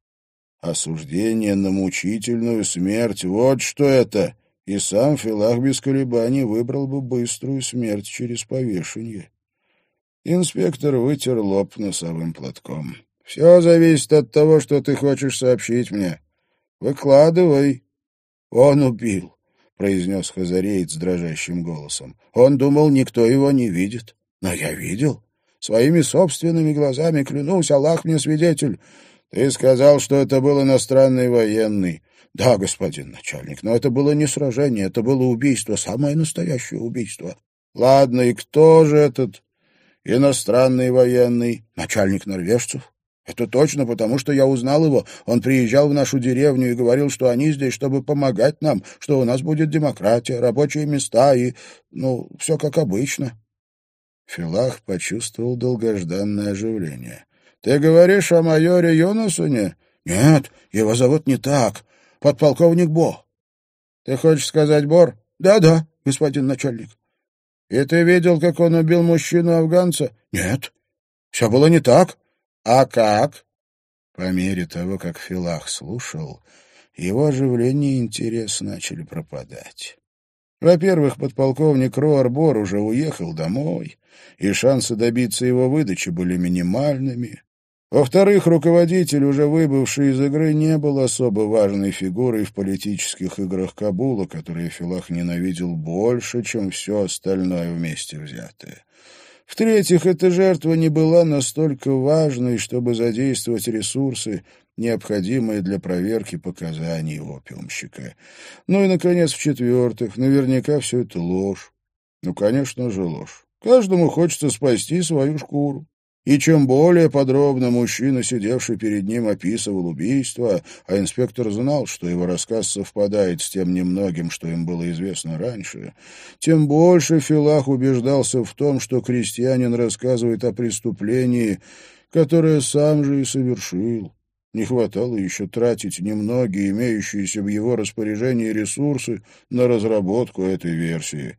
Осуждение на мучительную смерть — вот что это! И сам Филах без колебаний выбрал бы быструю смерть через повешение. Инспектор вытер лоб носовым платком. — Все зависит от того, что ты хочешь сообщить мне. Выкладывай. «Он убил», — произнес Хазареец дрожащим голосом. «Он думал, никто его не видит. Но я видел. Своими собственными глазами клянусь, Аллах мне свидетель. Ты сказал, что это был иностранный военный». «Да, господин начальник, но это было не сражение, это было убийство, самое настоящее убийство». «Ладно, и кто же этот иностранный военный?» «Начальник норвежцев. Это точно, потому что я узнал его. Он приезжал в нашу деревню и говорил, что они здесь, чтобы помогать нам, что у нас будет демократия, рабочие места и, ну, все как обычно. Филах почувствовал долгожданное оживление. — Ты говоришь о майоре Юнусуне? — Нет, его зовут не так. Подполковник Бо. — Ты хочешь сказать Бор? Да — Да-да, господин начальник. И ты видел, как он убил мужчину-афганца? Нет, все было не так. А как? По мере того, как Филах слушал, его оживление и интерес начали пропадать. Во-первых, подполковник Роарбор уже уехал домой, и шансы добиться его выдачи были минимальными. Во-вторых, руководитель, уже выбывший из игры, не был особо важной фигурой в политических играх Кабула, которые Филах ненавидел больше, чем все остальное вместе взятое. В-третьих, эта жертва не была настолько важной, чтобы задействовать ресурсы, необходимые для проверки показаний опиумщика. Ну и, наконец, в-четвертых, наверняка все это ложь. Ну, конечно же, ложь. Каждому хочется спасти свою шкуру. И чем более подробно мужчина, сидевший перед ним, описывал убийство, а инспектор знал, что его рассказ совпадает с тем немногим, что им было известно раньше, тем больше Филах убеждался в том, что крестьянин рассказывает о преступлении, которое сам же и совершил. Не хватало еще тратить немногие имеющиеся в его распоряжении ресурсы на разработку этой версии.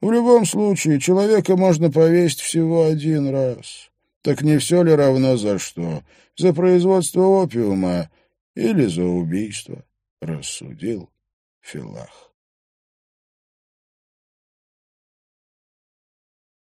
В любом случае, человека можно повесить всего один раз. Так не все ли равно за что? За производство опиума или за убийство? Рассудил Филах.